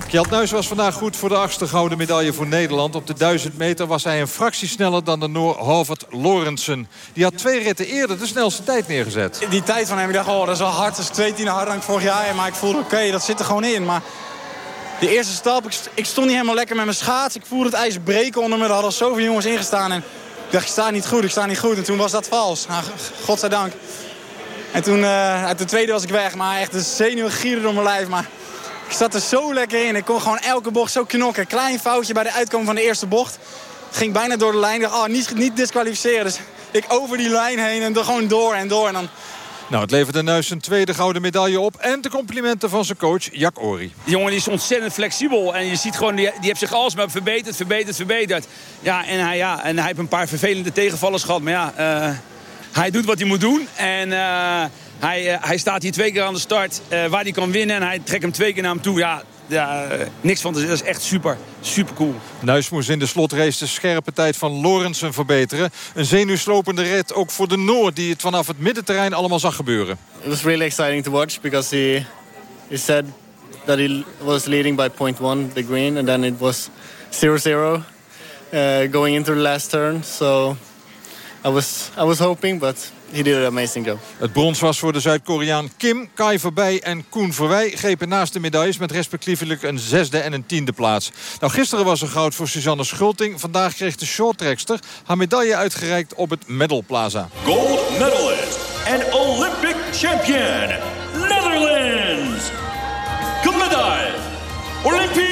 S27: Kjeld Nuis was vandaag goed voor de achtste gouden medaille voor Nederland. Op de 1000 meter was hij een fractie sneller dan de Noor Halvard Lorentzen. Die had twee ritten eerder de snelste tijd neergezet.
S28: Die tijd van hem, ik dacht, oh, dat is wel hard. Dat is twee tienen harder dan vorig jaar. Maar ik voelde, oké, dat zit er gewoon in. Maar de eerste stap, ik, st- ik stond niet helemaal lekker met mijn schaats. Ik voelde het ijs breken onder me. Er hadden zoveel jongens ingestaan. En ik dacht, ik sta niet goed, ik sta niet goed. En toen was dat vals. Nou, godzijdank. En toen, eh, uit de tweede was ik weg. Maar echt de zenuwen gieren door mijn lijf. Maar ik zat er zo lekker in. Ik kon gewoon elke bocht zo knokken. Klein foutje bij de uitkomen van de eerste bocht. Ging bijna door de lijn. Ik dacht, oh, niet, niet disqualificeren. Dus ik over die lijn heen en er gewoon door en door. En dan
S27: Nou, het leverde Nuis zijn tweede gouden medaille op. En de complimenten van zijn coach Jack Ori.
S29: Die jongen die is ontzettend flexibel. En je ziet gewoon, die, die heeft zich alsmaar verbeterd, verbeterd, verbeterd. Ja, en hij, ja, en hij heeft een paar vervelende tegenvallers gehad. Maar ja, eh, hij doet wat hij moet doen. En eh, Hij, hij staat hier twee keer aan de start waar hij kan winnen. En hij trekt hem twee keer naar hem toe. Ja, ja, niks van te zeggen. Dat is echt super, super cool.
S27: Nuis moest in de slotrace de scherpe tijd van Lorensen verbeteren. Een zenuwslopende rit ook voor de Noord... die het vanaf het middenterrein allemaal zag gebeuren.
S30: It was really exciting to watch because he, he said that he was leading by point one, the green, and then it was 0-0 uh, going into the last turn. So I was, I was hoping, but he did an amazing job.
S27: Het brons was voor de Zuid-Koreaan Kim, Kai Verbij en Koen Verwij... grepen naast de medailles met respectievelijk een zesde en een tiende plaats. Nou, gisteren was er goud voor Suzanne Schulting. Vandaag kreeg de shorttrackster haar medaille uitgereikt op het Medal Plaza.
S31: Gold medalist and Olympic champion, Netherlands. Medal, Olympic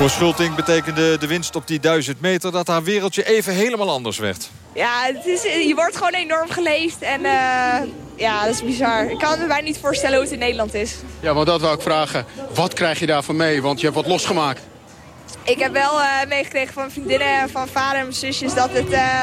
S27: Voor Schulting betekende de winst op die 1000 meter... dat haar wereldje even helemaal anders werd.
S32: Ja, het is, je wordt gewoon enorm geleefd. En uh, ja, dat is bizar. Ik kan me bijna niet voorstellen hoe het in Nederland is.
S33: Ja, maar dat wil ik vragen. Wat krijg je daarvan mee? Want je hebt wat losgemaakt.
S32: Ik heb wel uh, meegekregen van vriendinnen en van vader en mijn zusjes... dat het... Uh,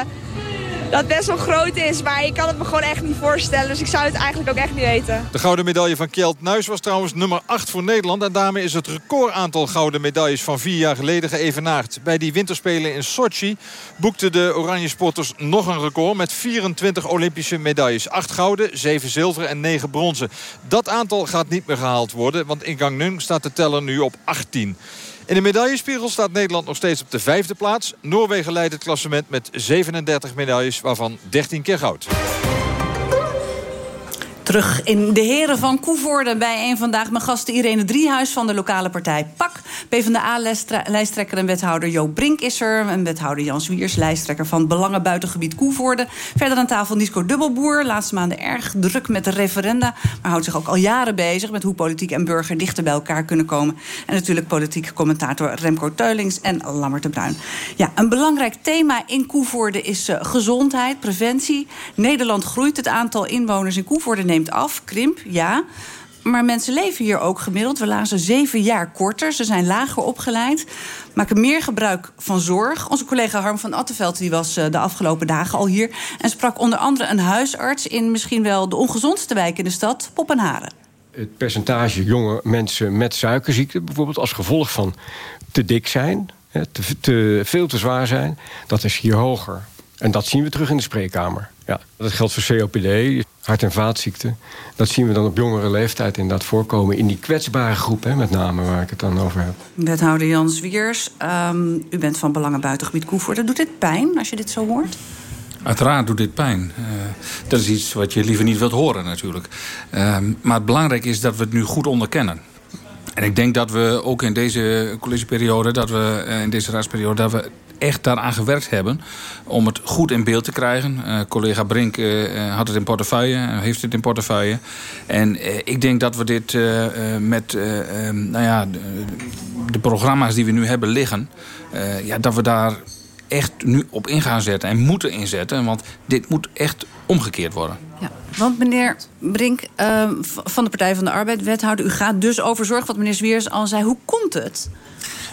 S32: dat best wel groot is. Maar ik kan het me gewoon echt niet voorstellen. Dus ik zou het eigenlijk ook echt niet weten.
S27: De gouden medaille van Kjeld Nuis was trouwens nummer 8 voor Nederland. En daarmee is het recordaantal gouden medailles van vier jaar geleden geëvenaard. Bij die winterspelen in Sochi boekten de oranje sporters nog een record... met 24 Olympische medailles. 8 gouden, 7 zilveren en 9 bronzen. Dat aantal gaat niet meer gehaald worden. Want in Gangneung staat de teller nu op 18. In de medaillespiegel staat Nederland nog steeds op de vijfde plaats. Noorwegen leidt het klassement met 37 medailles, waarvan 13 keer goud.
S2: Terug in de heren van Koevoorde bij een vandaag mijn gasten Irene Driehuis van de lokale partij PAK. PvdA-lijsttrekker en wethouder Joop Brink is er. En wethouder Jan Zwiers, lijsttrekker van Belangen Buitengebied Koevoorde. Verder aan tafel Nico Dubbelboer. Laatste maanden erg druk met de referenda. Maar houdt zich ook al jaren bezig met hoe politiek en burger dichter bij elkaar kunnen komen. En natuurlijk politiek commentator Remco Teulings en Lammert de Bruin. Ja, een belangrijk thema in Koevoorde is uh, gezondheid, preventie. Nederland groeit. Het aantal inwoners in Koevoorde af, krimp, ja. Maar mensen leven hier ook gemiddeld. We lazen zeven jaar korter. Ze zijn lager opgeleid. Maken meer gebruik van zorg. Onze collega Harm van Attenveld die was de afgelopen dagen al hier. En sprak onder andere een huisarts in misschien wel de ongezondste wijk in de stad, Poppenharen.
S34: Het percentage jonge mensen met suikerziekte, bijvoorbeeld als gevolg van te dik zijn, te, te veel te zwaar zijn, dat is hier hoger. En dat zien we terug in de spreekkamer. Ja, dat geldt voor COPD, hart- en vaatziekten. Dat zien we dan op jongere leeftijd inderdaad voorkomen... in die kwetsbare groep, hè, met name, waar ik het dan over heb.
S2: Wethouder Jan Zwiers, um, u bent van Belangen Buitengebied Koevoorde. Doet dit pijn als je dit zo hoort?
S21: Uiteraard doet dit pijn. Uh, dat is iets wat je liever niet wilt horen natuurlijk. Uh, maar het belangrijke is dat we het nu goed onderkennen. En ik denk dat we ook in deze collegeperiode, dat we uh, in deze raadsperiode, dat we echt daaraan gewerkt hebben om het goed in beeld te krijgen. Uh, collega Brink uh, had het in portefeuille, heeft het in portefeuille. En ik denk dat we dit met nou ja, de, programma's die we nu hebben liggen... ja, dat we daar echt nu op in gaan zetten en moeten inzetten. Want dit moet echt omgekeerd worden.
S2: Ja, want meneer Brink uh, van de Partij van de Arbeid, wethouder... u gaat dus over zorg, wat meneer Zwiers al zei. Hoe komt het?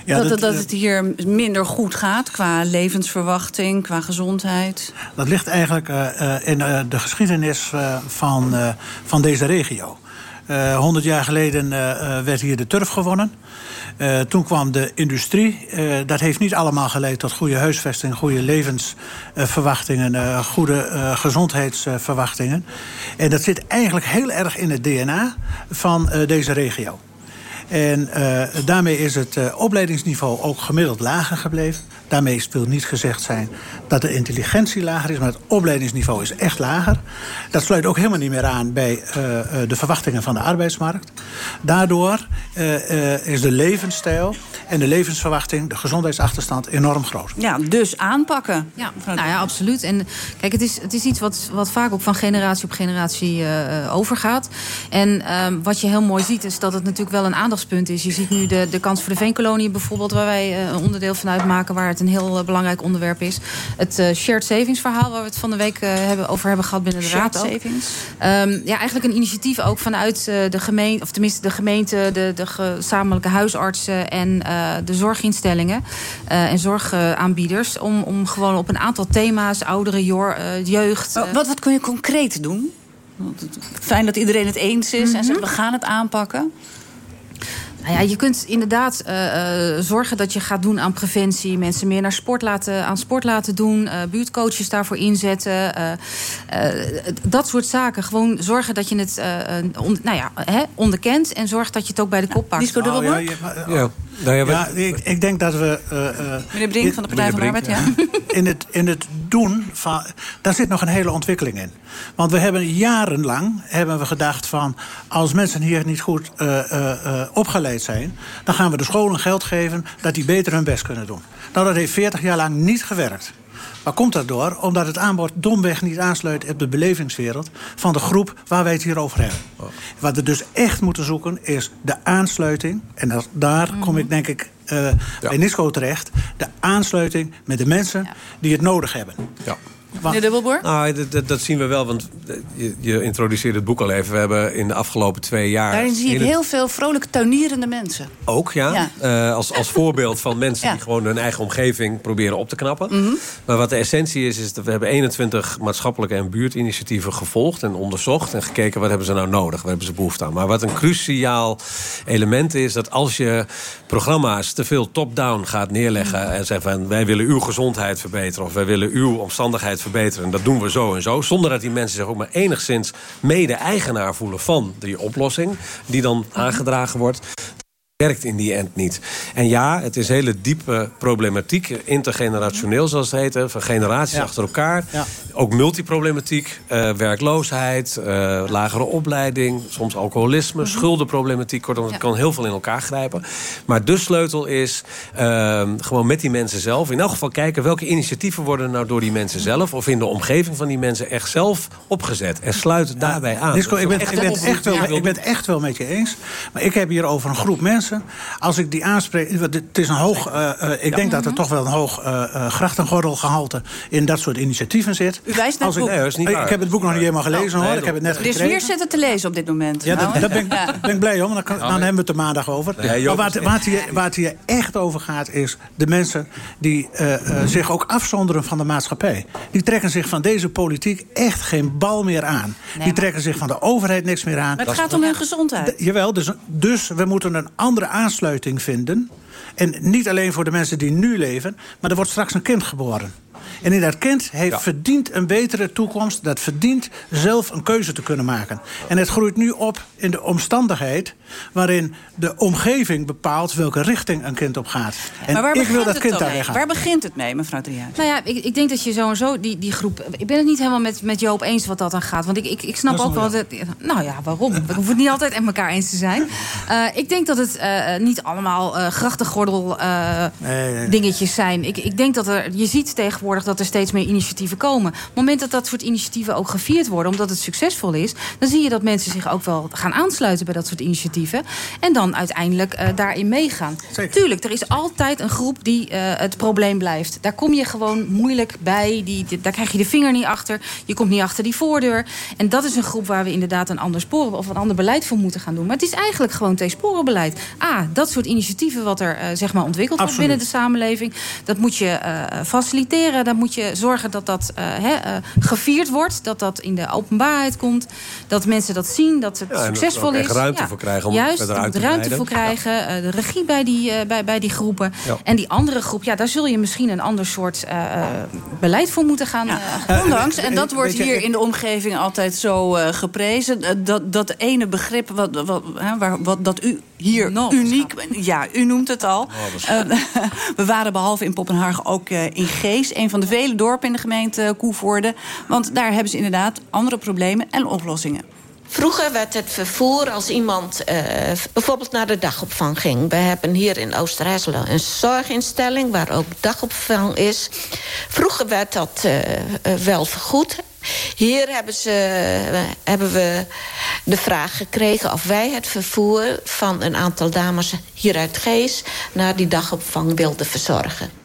S2: Ja, dat, dat, dat, het hier minder goed gaat qua levensverwachting, qua gezondheid?
S20: Dat ligt eigenlijk uh, in uh, de geschiedenis uh, van, van deze regio. Honderd jaar geleden werd hier de turf gewonnen. Uh, toen kwam de industrie. Uh, dat heeft niet allemaal geleid tot goede huisvesting, goede levensverwachtingen, uh, goede gezondheidsverwachtingen. En dat zit eigenlijk heel erg in het DNA van deze regio. En daarmee is het opleidingsniveau ook gemiddeld lager gebleven. Daarmee wil niet gezegd zijn dat de intelligentie lager is... maar het opleidingsniveau is echt lager. Dat sluit ook helemaal niet meer aan bij uh, de verwachtingen van de arbeidsmarkt. Daardoor uh, is de levensstijl en de levensverwachting... de gezondheidsachterstand enorm groot.
S2: Ja, dus aanpakken.
S19: Ja, nou ja, absoluut. En kijk, het is, het is iets wat, wat vaak ook van generatie op generatie uh, overgaat. En uh, wat je heel mooi ziet, is dat het natuurlijk wel een aandachtspunt is. Je ziet nu de, de kans voor de veenkolonie bijvoorbeeld... waar wij een onderdeel van uitmaken... waar het een heel belangrijk onderwerp is. Het uh, shared savings verhaal waar we het van de week uh, hebben, over hebben gehad binnen de
S2: shared
S19: raad.
S2: savings?
S19: Um, ja, eigenlijk een initiatief ook vanuit de gemeente, of tenminste de gemeente, de, de gezamenlijke huisartsen en eh, de zorginstellingen eh, en zorgaanbieders... Om, om gewoon op een aantal thema's, ouderen, eh, jeugd...
S2: Wat, wat kun je concreet doen? Fijn dat iedereen het eens is en zegt we gaan het aanpakken.
S19: Nou ja, je kunt inderdaad eh, eh, zorgen dat je gaat doen aan preventie. Mensen meer naar sport laten, aan sport laten doen. eh, buurtcoaches daarvoor inzetten. eh, eh, dat soort zaken. Gewoon zorgen dat je het eh, eh, on- nou ja, hè, onderkent. En zorg dat je het ook bij de kop pakt.
S2: Disco
S20: Nou, ja, je-
S16: Ja, nou ja, we-
S20: Ja, ik, ik denk dat we... eh, eh,
S2: Meneer Brink van de Partij van de Arbeid, ja.
S20: in het, in het doen, van, daar zit nog een hele ontwikkeling in. Want we hebben jarenlang hebben we gedacht van... als mensen hier niet goed eh, opgeleid zijn... dan gaan we de scholen geld geven dat die beter hun best kunnen doen. Nou, dat heeft 40 jaar lang niet gewerkt. Waar komt dat door? Omdat het aanbod domweg niet aansluit op de belevingswereld van de groep waar wij het hier over hebben. Wat we dus echt moeten zoeken is de aansluiting. En dat, daar kom ik denk ik eh, bij Nisco terecht. De aansluiting met de mensen die het nodig hebben.
S16: Ja.
S2: Meneer Dubbelboer?
S16: Nou, dat, dat, dat zien we wel, want eh, je, je introduceerde het boek al even. We hebben in de afgelopen twee jaar...
S2: Daarin zie ik
S16: het-
S2: heel veel vrolijke tuinierende mensen.
S16: Ook, ja.
S2: Ja.
S16: Eh, als, als voorbeeld van mensen
S2: Ja.
S16: die gewoon hun eigen omgeving proberen op te knappen.
S2: Mhm.
S16: Maar wat de essentie is, is dat we hebben 21 maatschappelijke en buurtinitiatieven gevolgd en onderzocht. En gekeken wat hebben ze nou nodig, waar hebben ze behoefte aan. Maar wat een cruciaal element is, dat als je programma's te veel top-down gaat neerleggen. En zegt van wij willen uw gezondheid verbeteren. Of wij willen uw omstandigheid verbeteren. En dat doen we zo en zo. Zonder dat die mensen zich ook maar enigszins mede-eigenaar voelen van die oplossing. Die dan aangedragen wordt werkt in die end niet. En ja, het is hele diepe problematiek, intergenerationeel zoals het heet, van generaties achter elkaar. Ook multiproblematiek, eh, werkloosheid, eh, lagere opleiding, soms alcoholisme, schuldenproblematiek. Kortom, het kan heel veel in elkaar grijpen. Maar de sleutel is ehm, gewoon met die mensen zelf. In elk geval kijken welke initiatieven worden nou door die mensen zelf of in de omgeving van die mensen echt zelf opgezet. En sluit daarbij aan.
S20: Disco, ik ben, ik,
S16: echt
S20: wel, ik ben het echt wel met je eens. Maar ik heb hier over een groep mensen. Als ik die aanspreek. want Het is een hoog. eh, eh, ik denk dat er toch wel een hoog eh eh grachtengordelgehalte in dat soort initiatieven zit.
S2: U wijst naar
S20: Als
S2: het
S20: ik,
S2: boek.
S20: Nee, ik, ik heb het boek nog niet helemaal gelezen hoor. Ik heb het net gekregen.
S2: meer zitten te lezen op dit moment.
S20: Ja, dat,
S2: Nou,
S20: dat ben, ik,
S2: ja.
S20: ben ik blij om. Dan, kan- dan hebben we het er maandag over.
S16: Nee,
S20: maar waar, het- waar, het hier, waar het hier echt over gaat, is de mensen die eh, eh, zich ook afzonderen van de maatschappij. Die trekken zich van deze politiek echt geen bal meer aan. die trekken zich van de overheid niks meer aan.
S2: Maar het gaat om hun gezondheid.
S20: Jawel, dus, dus we moeten een aansluiting vinden. En niet alleen voor de mensen die nu leven, maar er wordt straks een kind geboren. En in dat kind heeft verdient een betere toekomst. Dat verdient zelf een keuze te kunnen maken. En het groeit nu op in de omstandigheid... waarin de omgeving bepaalt welke richting een kind op gaat. En
S2: maar waar
S20: ik
S2: begint
S20: wil dat
S2: het
S20: kind
S2: dan
S20: daar.
S2: Waar begint het mee, mevrouw Driehuis?
S19: Nou ja, ik, ik denk dat je zo en zo die, die groep... Ik ben het niet helemaal met, met Joop eens wat dat aan gaat. Want ik, ik, ik snap ook wel... Dat, nou ja, waarom? We hoeven het niet altijd met elkaar eens te zijn. Eh, ik denk dat het eh, niet allemaal eh grachtengordel eh,
S20: Nee, nee.
S19: dingetjes zijn. Ik, ik denk dat er... Je ziet tegenwoordig dat er steeds meer initiatieven komen. Op het moment dat dat soort initiatieven ook gevierd worden... omdat het succesvol is... dan zie je dat mensen zich ook wel gaan aansluiten bij dat soort initiatieven. En dan uiteindelijk eh, daarin meegaan. Tuurlijk, er is altijd een groep die eh, het probleem blijft. Daar kom je gewoon moeilijk bij. Die, die- daar krijg je de vinger niet achter. Je komt niet achter die voordeur. En dat is een groep waar we inderdaad een ander sporen of een ander beleid voor moeten gaan doen. Maar het is eigenlijk gewoon tweesporenbeleid. A, dat soort initiatieven wat er eh, zeg maar ontwikkeld wordt binnen de samenleving. Dat moet je faciliteren. Moet je zorgen dat dat eh, hè, eh, gevierd wordt. Dat dat in de openbaarheid komt. Dat mensen dat zien. Dat het
S16: Ja, dat
S19: succesvol
S16: ook
S19: is.
S16: ruimte voor krijgen om het
S19: Juist,
S16: verder uit
S19: moet
S16: te
S19: ruimte voor krijgen. eh, de regie bij die, eh, bij, bij die groepen.
S16: Ja.
S19: En die andere groep, ja, daar zul je misschien een ander soort eh, eh, beleid voor moeten gaan. eh,
S2: Ondanks, en dat wordt hier in de omgeving altijd zo geprezen... dat, dat ene begrip wat, wat, hè, waar, wat, dat u hier uniek... Ja, u noemt het al. Eh, we waren behalve in Poppenhagen ook eh, in Gees... een van de vele dorpen in de gemeente Koevoorde. Want daar hebben ze inderdaad andere problemen en oplossingen.
S35: Vroeger werd het vervoer als iemand eh, bijvoorbeeld naar de dagopvang ging. We hebben hier in Oosterhesselen een zorginstelling waar ook dagopvang is. Vroeger werd dat eh, wel vergoed. Hier hebben, ze, hebben we de vraag gekregen of wij het vervoer van een aantal dames hier uit Gees naar die dagopvang wilden verzorgen.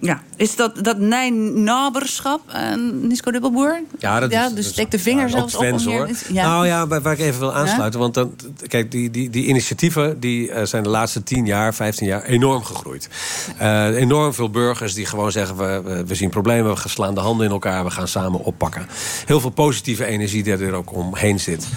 S2: Ja, is dat, dat Nijnaberschap, uh, Nisco Dubbelboer?
S16: Ja, dat is,
S2: dus steek de vinger
S16: ja,
S2: zelfs
S16: Twens,
S2: op. om
S16: hoor.
S2: hier- Ja.
S16: Nou ja, waar, waar ik even wil aansluiten. Want dan, kijk, die, die, die initiatieven die, eh, zijn de laatste 10 jaar, 15 jaar enorm gegroeid. Eh, enorm veel burgers die gewoon zeggen... We, we, zien problemen, we slaan de handen in elkaar... we gaan samen oppakken. Heel veel positieve energie die er ook omheen zit.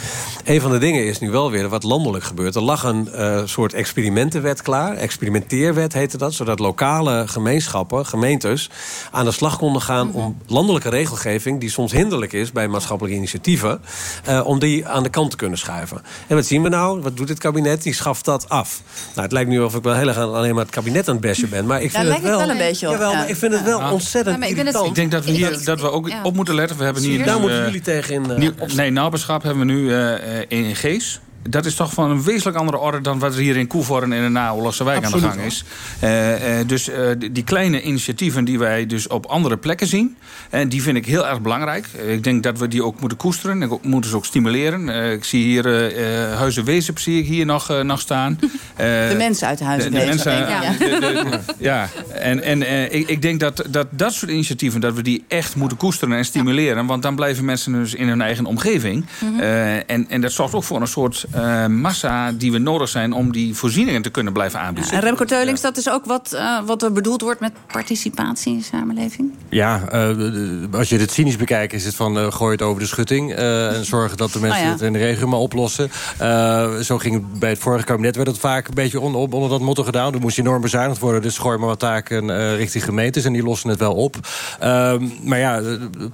S16: Een van de dingen is nu wel weer wat landelijk gebeurt. Er lag een eh, soort experimentenwet klaar. Experimenteerwet heette dat. Zodat lokale gemeenschappen, gemeentes... aan de slag konden gaan om landelijke regelgeving... die soms hinderlijk is bij maatschappelijke initiatieven... eh, om die aan de kant te kunnen schuiven. En wat zien we nou? Wat doet dit kabinet? Die schaft dat af. Nou, het lijkt nu of ik wel heel erg alleen maar het kabinet aan het bashen ben. Maar ik vind
S2: lijkt
S16: het wel,
S2: het wel een beetje op,
S16: Jawel,
S2: ja.
S16: maar ik vind het wel
S21: Ja.
S16: ontzettend
S19: maar ik vind het-
S16: irritant.
S21: Ik denk dat we hier dat we ook
S19: Ja.
S21: op moeten letten. We hebben hier
S16: Daar
S21: nu,
S16: moeten
S21: eh,
S16: jullie tegen in... eh,
S21: nieuw- nee, naberschap hebben we nu eh, eh, in Gees. Dat is toch van een wezenlijk andere orde dan wat er hier in Koevoorn en in de naoorlogse wijk aan de gang is. Eh, eh, dus eh, die kleine initiatieven die wij dus op andere plekken zien, en die vind ik heel erg belangrijk. Ik denk dat we die ook moeten koesteren. Ik moeten ze ook stimuleren. Ik zie hier Huizen Wezen zie ik hier nog, nog staan.
S2: De mensen uit de huizen.
S21: de, de mensen,
S2: ik,
S21: de- de- ja, en, en ik, ik denk dat, dat dat soort initiatieven... dat we die echt moeten koesteren en stimuleren. Want dan blijven mensen dus in hun eigen omgeving.
S2: Mhm.
S21: En, en dat zorgt ook voor een soort eh, massa die we nodig zijn... om die voorzieningen te kunnen blijven aanbieden.
S2: En Remco Teulings, dat is ook wat, eh, wat er bedoeld wordt met participatie in de samenleving?
S22: Ja, eh, als je dit cynisch bekijkt, is het van eh, gooi het over de schutting. eh, en zorgen dat de mensen
S2: Oh ja.
S22: het in de regio maar oplossen. Eh, zo ging het bij het vorige kabinet, werd het vaak een beetje onder, onder dat motto gedaan. Er moest enorm bezuinigd worden, dus gooi maar wat taken eh, richting gemeentes. En die lossen het wel op. Ehm, maar ja,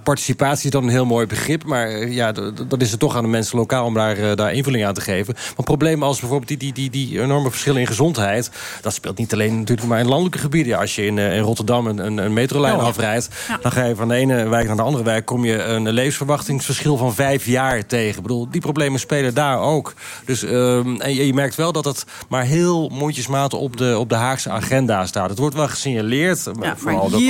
S22: participatie is dan een heel mooi begrip. Maar ja, dat is het toch aan de mensen lokaal om daar, eh, daar invulling aan te geven. Maar problemen als bijvoorbeeld die, die, die, die enorme verschillen in gezondheid... dat speelt niet alleen natuurlijk maar in landelijke gebieden. Ja, als je in, eh, in Rotterdam een, een, metrolijn afrijdt... dan ga je van de ene wijk naar de andere wijk... kom je een levensverwachtingsverschil van vijf jaar tegen. Ik bedoel, die problemen spelen daar ook. Dus, ehm, en je, je merkt wel dat het maar heel mondjesmaat op de, op de Haagse agenda staat. Het wordt wel gesignaleerd. vooral wat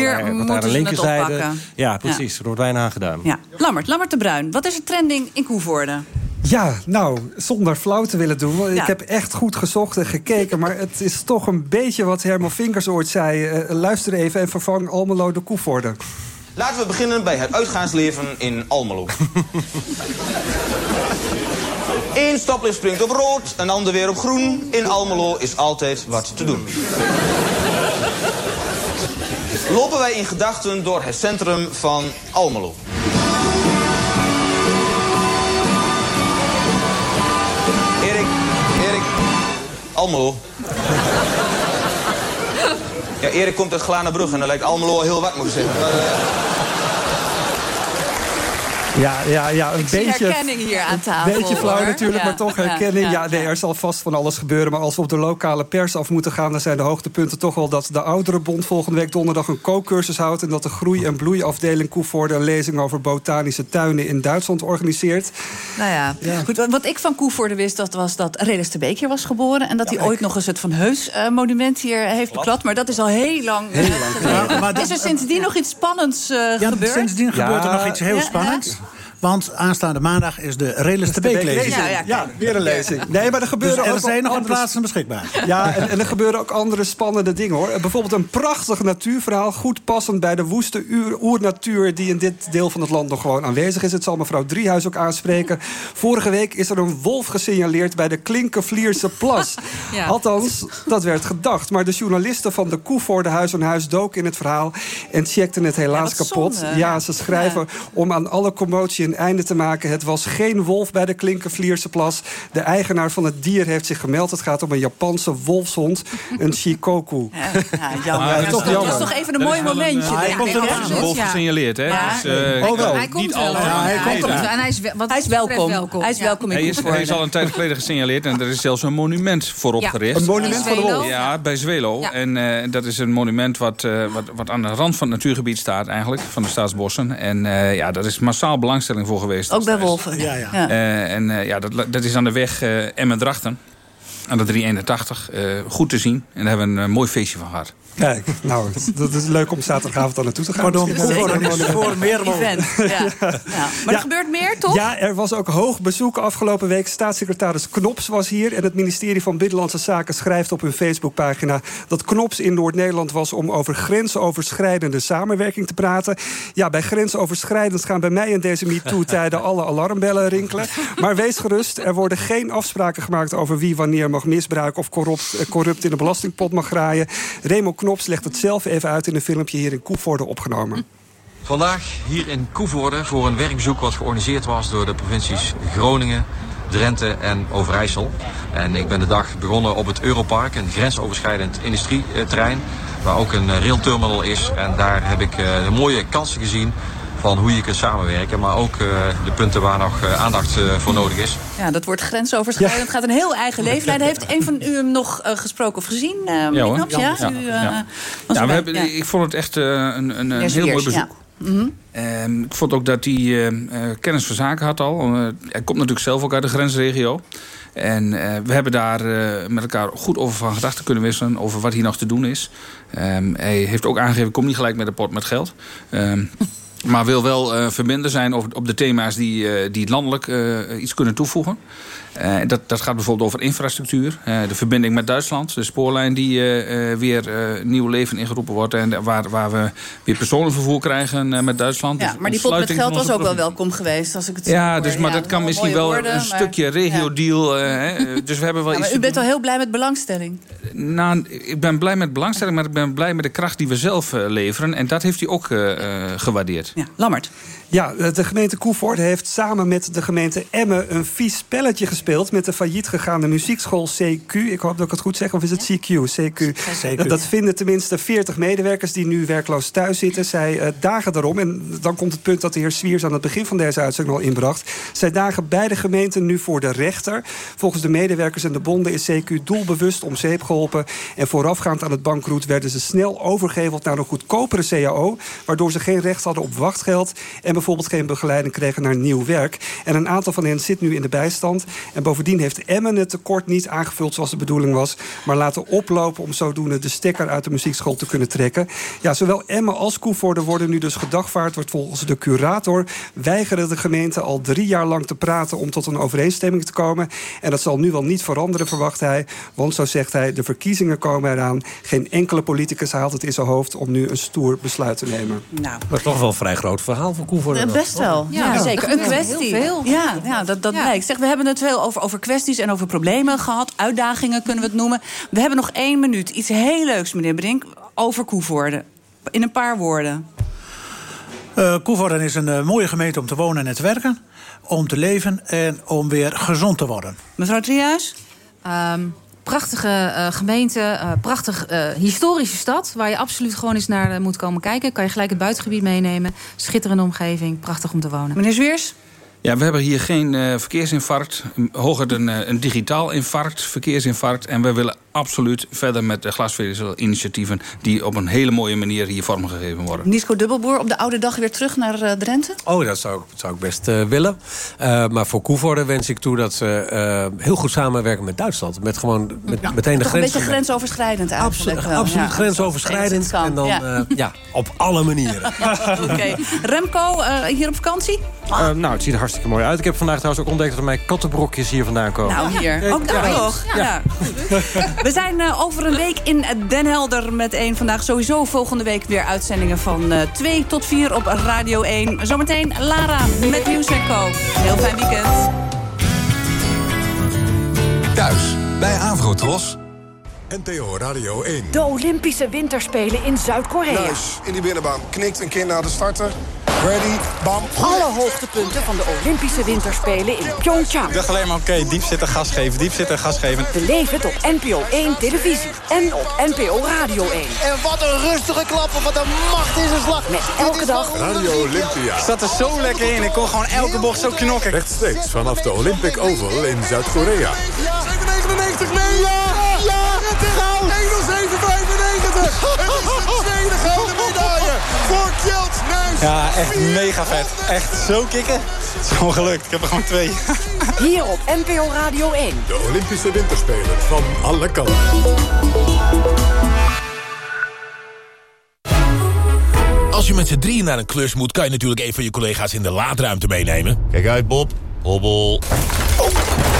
S22: aan de linkerzijde. Ja, precies. Er wordt weinig aan gedaan.
S2: Ja. Lammert, Lammert de Bruin. Wat is er trending in Koevoorde?
S18: Ja, nou, zonder flauw te willen doen.
S2: Ja.
S18: Ik heb echt goed gezocht en gekeken. Maar het is toch een beetje wat Herman Vinkers ooit zei. Eh, luister even en vervang Almelo de Koevoorde.
S36: Laten we beginnen bij het uitgaansleven in Almelo. Eén stoplicht springt op rood, een ander weer op groen. In Almelo is altijd wat te doen. Lopen wij in gedachten door het centrum van Almelo. Almelo. Ja, Erik komt uit Glanenbrug en dan lijkt Almelo al heel wat, moet ik zeggen. Eh,
S18: Ja, ja, ja een beetje...
S2: herkenning hier aan tafel,
S18: Beetje flauw natuurlijk,
S2: Ja,
S18: maar toch herkenning.
S2: ja,
S18: Ja, nee, er zal vast van alles gebeuren. Maar als we op de lokale pers af moeten gaan... dan zijn de hoogtepunten toch wel dat de Ouderenbond volgende week donderdag een kookcursus houdt... en dat de groei- en bloeiafdeling Koevoorde een lezing over botanische tuinen in Duitsland organiseert.
S2: Nou ja, Goed, wat- ik van Koevoorde wist, dat was dat Reders de Beek hier was geboren... en dat hij ooit nog eens het Van Heus eh, monument hier heeft beklad. Maar dat is al heel lang, eh, geleden.
S20: Maar- maar dat-
S2: is er sindsdien nog iets spannends eh,
S20: Ja,
S2: gebeurd?
S20: sindsdien gebeurt er nog iets heel
S2: Ja,
S20: spannends. Want aanstaande maandag is de Relis de lezing.
S18: Ja, ja, ja, weer een lezing. Nee, maar er gebeuren
S20: Dus er
S18: ook
S20: zijn nog
S18: andere-
S20: plaatsen beschikbaar.
S18: Ja, en, en er gebeuren ook andere spannende dingen hoor. Bijvoorbeeld een prachtig natuurverhaal, goed passend bij de woeste uur- oernatuur die in dit deel van het land nog gewoon aanwezig is. Het zal mevrouw Driehuis ook aanspreken. Vorige week is er een wolf gesignaleerd bij de Klinkenvlierse plas.
S2: Ja.
S18: Althans, dat werd gedacht. Maar de journalisten van de Koevoorde Huis aan Huis doken in het verhaal en checkten het helaas kapot.
S2: zonde.
S18: Ja, ze schrijven om aan alle commotie een einde te maken. Het was geen wolf bij de Klinkenvlierse plas. De eigenaar van het dier heeft zich gemeld. Het gaat om een Japanse wolfshond, een Shikoku.
S2: Ja, jammer.
S18: Ja,
S2: dat, is
S18: toch
S2: toch, dat
S18: jammer.
S2: is toch even een
S21: Dat
S2: mooi momentje.
S21: eh,
S2: denk
S21: hij
S2: ik,
S21: komt er ook een wolf gesignaleerd, hè? Dus, eh,
S18: Oh, wel.
S19: Hij komt
S21: niet
S19: wel.
S21: al-
S19: Ja,
S21: hij
S19: hij
S21: komt
S19: komt. En hij is, wel- wat
S2: Hij is
S19: dat betreft
S2: welkom. Hij is welkom in
S21: Hij is, hij is
S2: Koevoorde.
S21: al een tijd geleden gesignaleerd en er is zelfs een monument voor opgericht.
S18: Een monument van de wolf.
S21: Ja, bij Zwelo. En eh, dat is een monument wat, wat, wat aan de rand van het natuurgebied staat eigenlijk, van de staatsbossen. En eh, ja, daar is massaal belangstelling voor geweest.
S2: Ook bij wolven.
S20: Ja, ja.
S2: Ja.
S21: Eh, en eh, ja, dat, dat is aan de weg eh Emmen-Drachten. Aan de 381. eh, goed te zien. En daar hebben we een mooi feestje van gehad.
S18: Kijk, nou, dat is leuk om zaterdagavond al naartoe te gaan.
S20: Pardon, voor- meer
S2: Event, ja. ja. Maar er gebeurt meer, toch?
S18: Ja, er was ook hoog bezoek afgelopen week. Staatssecretaris Knops was hier. En het ministerie van Binnenlandse Zaken schrijft op hun Facebookpagina... dat Knops in Noord-Nederland was om over grensoverschrijdende samenwerking te praten. Ja, bij grensoverschrijdend gaan bij mij in deze MeToo-tijden... alle alarmbellen rinkelen. Maar wees gerust, er worden geen afspraken gemaakt... over wie wanneer mag misbruiken of corrupt, eh, corrupt in de belastingpot mag graaien. Remo Knops legt het zelf even uit in een filmpje hier in Koevoorde opgenomen.
S37: Vandaag hier in Koevoorde voor een werkbezoek wat georganiseerd was door de provincies Groningen, Drenthe en Overijssel. En ik ben de dag begonnen op het Europark, een grensoverschrijdend industrieterrein, waar ook een railterminal is. En daar heb ik eh, de mooie kansen gezien van hoe je kunt samenwerken, maar ook eh, de punten waar nog eh, aandacht eh, voor nodig is.
S2: Ja, dat wordt grensoverschrijdend. Het gaat een heel eigen leven leiden. Heeft een van u hem nog gesproken of gezien? meneer
S21: hoor.
S2: Ja,
S21: Ja.
S2: U, eh,
S21: Ja. Ja, we hebben,
S2: Ja.
S21: Ik vond het echt eh, een, een, een heel mooi bezoek.
S2: ja. Mhm.
S21: Ehm, ik vond ook dat hij eh, eh, kennis van zaken had al. Eh, hij komt natuurlijk zelf ook uit de grensregio. En eh, we hebben daar eh, met elkaar goed over van gedachten kunnen wisselen... over wat hier nog te doen is. Ehm, hij heeft ook aangegeven, kom niet gelijk met een pot met geld. Maar wil wel eh verbinden zijn over, op de thema's die, eh, die landelijk eh, iets kunnen toevoegen. Eh, dat, dat gaat bijvoorbeeld over infrastructuur. eh, de verbinding met Duitsland. De spoorlijn die eh, eh, weer eh, nieuw leven ingeroepen wordt. En waar, waar we weer personenvervoer krijgen met Duitsland.
S2: Ja,
S21: Dus
S2: maar die pot met geld was ook wel welkom geweest. Als ik het
S21: Ja,
S2: hoor.
S21: dus, maar
S2: Ja,
S21: dat kan misschien wel
S2: woorden,
S21: een
S2: maar-
S21: stukje regio-deal. hè, dus we hebben wel
S2: Ja,
S21: iets
S2: maar u bent al heel blij met belangstelling.
S21: Nou, ik ben blij met belangstelling, maar ik ben blij met de kracht die we zelf leveren. En dat heeft hij ook gewaardeerd.
S2: Ja, Lammert.
S18: Ja, de gemeente Koevoorde heeft samen met de gemeente Emmen... een vies spelletje gespeeld met de failliet gegaane muziekschool CQ. Ik hoop dat ik het goed zeg, of is het CQ? CQ. Dat, dat vinden tenminste 40 medewerkers die nu werkloos thuis zitten. Zij eh, dagen daarom, en dan komt het punt dat de heer Swiers... aan het begin van deze uitzending al inbracht. Zij dagen beide gemeenten nu voor de rechter. Volgens de medewerkers en de bonden is CQ doelbewust om zeep geholpen. En voorafgaand aan het bankroet werden ze snel overgeheveld... naar een goedkopere CAO, waardoor ze geen recht hadden op wachtgeld... en bijvoorbeeld geen begeleiding kregen naar nieuw werk. En een aantal van hen zit nu in de bijstand. En bovendien heeft Emmen het tekort niet aangevuld zoals de bedoeling was... maar laten oplopen om zodoende de stekker uit de muziekschool te kunnen trekken. Ja, zowel Emmen als Koevoorde worden nu dus gedagvaard... wordt volgens de curator weigeren de gemeente al drie jaar lang te praten... om tot een overeenstemming te komen. En dat zal nu wel niet veranderen, verwacht hij. Want, zo zegt hij, de verkiezingen komen eraan. Geen enkele politicus haalt het in zijn hoofd... om nu een stoer besluit te nemen.
S2: Nou,
S16: Maar toch wel een vrij groot verhaal voor Koevoorde.
S2: Eh. Best wel. Ja,
S19: Ja,
S2: zeker.
S19: er
S2: Een kwestie.
S19: heel veel.
S2: Ja, ja, dat, dat blijkt. Zeg, we hebben het veel over, over kwesties en over problemen gehad. Uitdagingen kunnen we het noemen. We hebben nog één minuut. Iets heel leuks, meneer Brink, over Koevoorde. In een paar woorden.
S20: Eh Koevoorden is een eh, mooie gemeente om te wonen en te werken. Om te leven en om weer gezond te worden.
S2: Mevrouw Trias?
S19: Ehm, prachtige eh, gemeente, eh, prachtig eh, historische stad... waar je absoluut gewoon eens naar moet komen kijken. Kan je gelijk het buitengebied meenemen. Schitterende omgeving, prachtig om te wonen.
S2: Meneer Zwiers?
S21: Ja, we hebben hier geen eh, verkeersinfarct. Hooguit een, eh, een digitaal infarct, verkeersinfarct. En we willen absoluut verder met de glasvezel-initiatieven... die op een hele mooie manier hier vormgegeven worden.
S2: Nisco Dubbelboer op de oude dag weer terug naar eh, Drenthe?
S16: Oh, dat zou, ik- zou ik best willen. Eh, maar voor Koevoorde wens ik toe dat ze eh, heel goed samenwerken met Duitsland. Met gewoon met, meteen de
S2: Toch een
S16: grens.
S2: beetje grensoverschrijdend eigenlijk
S16: Absoluut,
S2: wel.
S16: absoluut
S2: Ja.
S16: grensoverschrijdend. En dan
S2: ja.
S16: eh, ja, op alle manieren.
S2: Oké. Remco, eh, hier op vakantie?
S38: Eh, nou, het ziet er hartstikke mooi uit. Ik heb vandaag trouwens ook ontdekt dat er mijn kattenbrokjes hier vandaan komen.
S2: Nou, hier.
S38: Ja.
S2: Ook daar
S38: Ja.
S2: nog. Ja.
S38: Ja.
S2: We zijn eh, over een week in Den Helder met één. Vandaag sowieso volgende week weer uitzendingen van eh 2 tot 4 op Radio 1. Zometeen Lara met Nieuws en Co. Heel fijn weekend.
S1: Thuis bij Avrotros. NTO Radio 1.
S25: De Olympische Winterspelen in Zuid-Korea.
S39: Nuis in die binnenbaan. Knikt een keer na de starter. Ready, bam.
S25: Alle hoogtepunten van de Olympische Winterspelen in Pyeongchang.
S28: Ik dacht alleen maar, oké, okay, diep zitten gas geven, diep zitten gas geven.
S25: Beleef het op NPO 1 televisie en op NPO Radio 1.
S39: En wat een rustige klappen, wat een macht in zijn slag.
S25: Met elke dag...
S1: Radio Olympia.
S28: Ik zat er zo lekker in, ik kon gewoon elke bocht zo knokken.
S1: Rechtstreeks vanaf de Olympic Oval in Zuid-Korea.
S39: Ja, 99 mee, ja, ja, het is en Het is de gouden medaille voor Kjeld Nuis.
S28: Ja, echt mega vet. Echt zo kicken. Het is gewoon gelukt. Ik heb er gewoon twee.
S25: Hier op NPO Radio 1.
S1: De Olympische Winterspelen van alle kanten.
S40: Als je met z'n drieën naar een klus moet... kan je natuurlijk een van je collega's in de laadruimte meenemen. Kijk uit, Bob. Hobbel. Oh.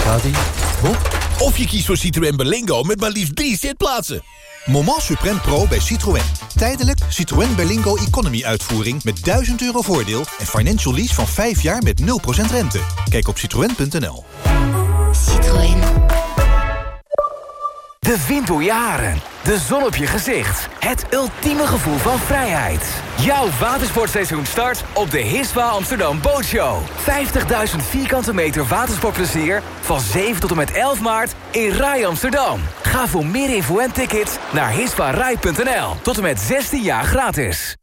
S40: Gaat-ie? Bob? Of je kiest voor Citroën Berlingo met maar liefst drie zitplaatsen.
S1: Moment Supreme Pro bij Citroën. Tijdelijk Citroën Berlingo Economy uitvoering met 1000 euro voordeel... en financial lease van 5 jaar met 0% rente. Kijk op citroën.nl.
S35: Citroën. De wind door je haren. De zon op je gezicht. Het ultieme gevoel van vrijheid. Jouw watersportseizoen start op de Hiswa Amsterdam Bootshow. 50.000 vierkante meter watersportplezier van 7 tot en met 11 maart in Rai Amsterdam. Ga voor meer info en tickets naar hiswarai.nl. Tot en met 16 jaar gratis.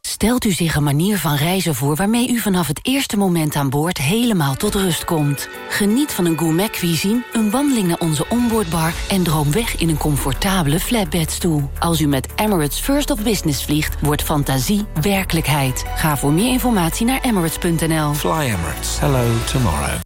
S10: Stelt u zich een manier van reizen voor waarmee u vanaf het eerste moment aan boord helemaal tot rust komt. Geniet van een gourmet cuisine, een wandeling naar onze onboardbar en droom weg in een comfortabele flatbedstoel. Als u met Emirates First of Business vliegt, wordt fantasie werkelijkheid. Ga voor meer informatie naar emirates.nl.
S14: Fly Emirates. Hello tomorrow.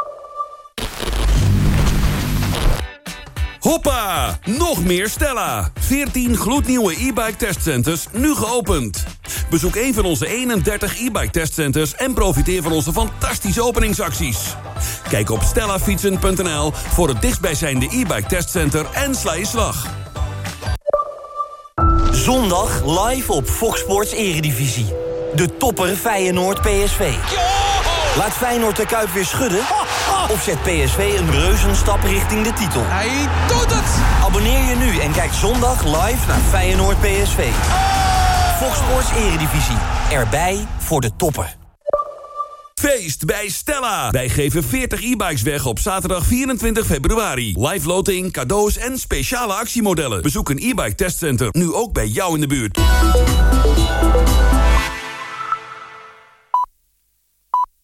S37: Hoppa! Nog meer Stella. 14 gloednieuwe e-bike testcenters, nu geopend. Bezoek een van onze 31 e-bike testcenters... en profiteer van onze fantastische openingsacties. Kijk op stellafietsen.nl voor het dichtstbijzijnde e-bike testcenter en sla je slag.
S41: Zondag live op Fox Sports Eredivisie. De topper Feyenoord PSV. Laat Feyenoord de Kuip weer schudden? Of zet PSV een reuzenstap richting de titel? Hij doet het! Abonneer je nu en kijk zondag live naar Feyenoord PSV. Fox Sports Eredivisie. Erbij voor de toppen.
S37: Feest bij Stella. Wij geven 40 e-bikes weg op zaterdag 24 februari. Live loting, cadeaus en speciale actiemodellen. Bezoek een e-bike testcenter, nu ook bij jou in de buurt.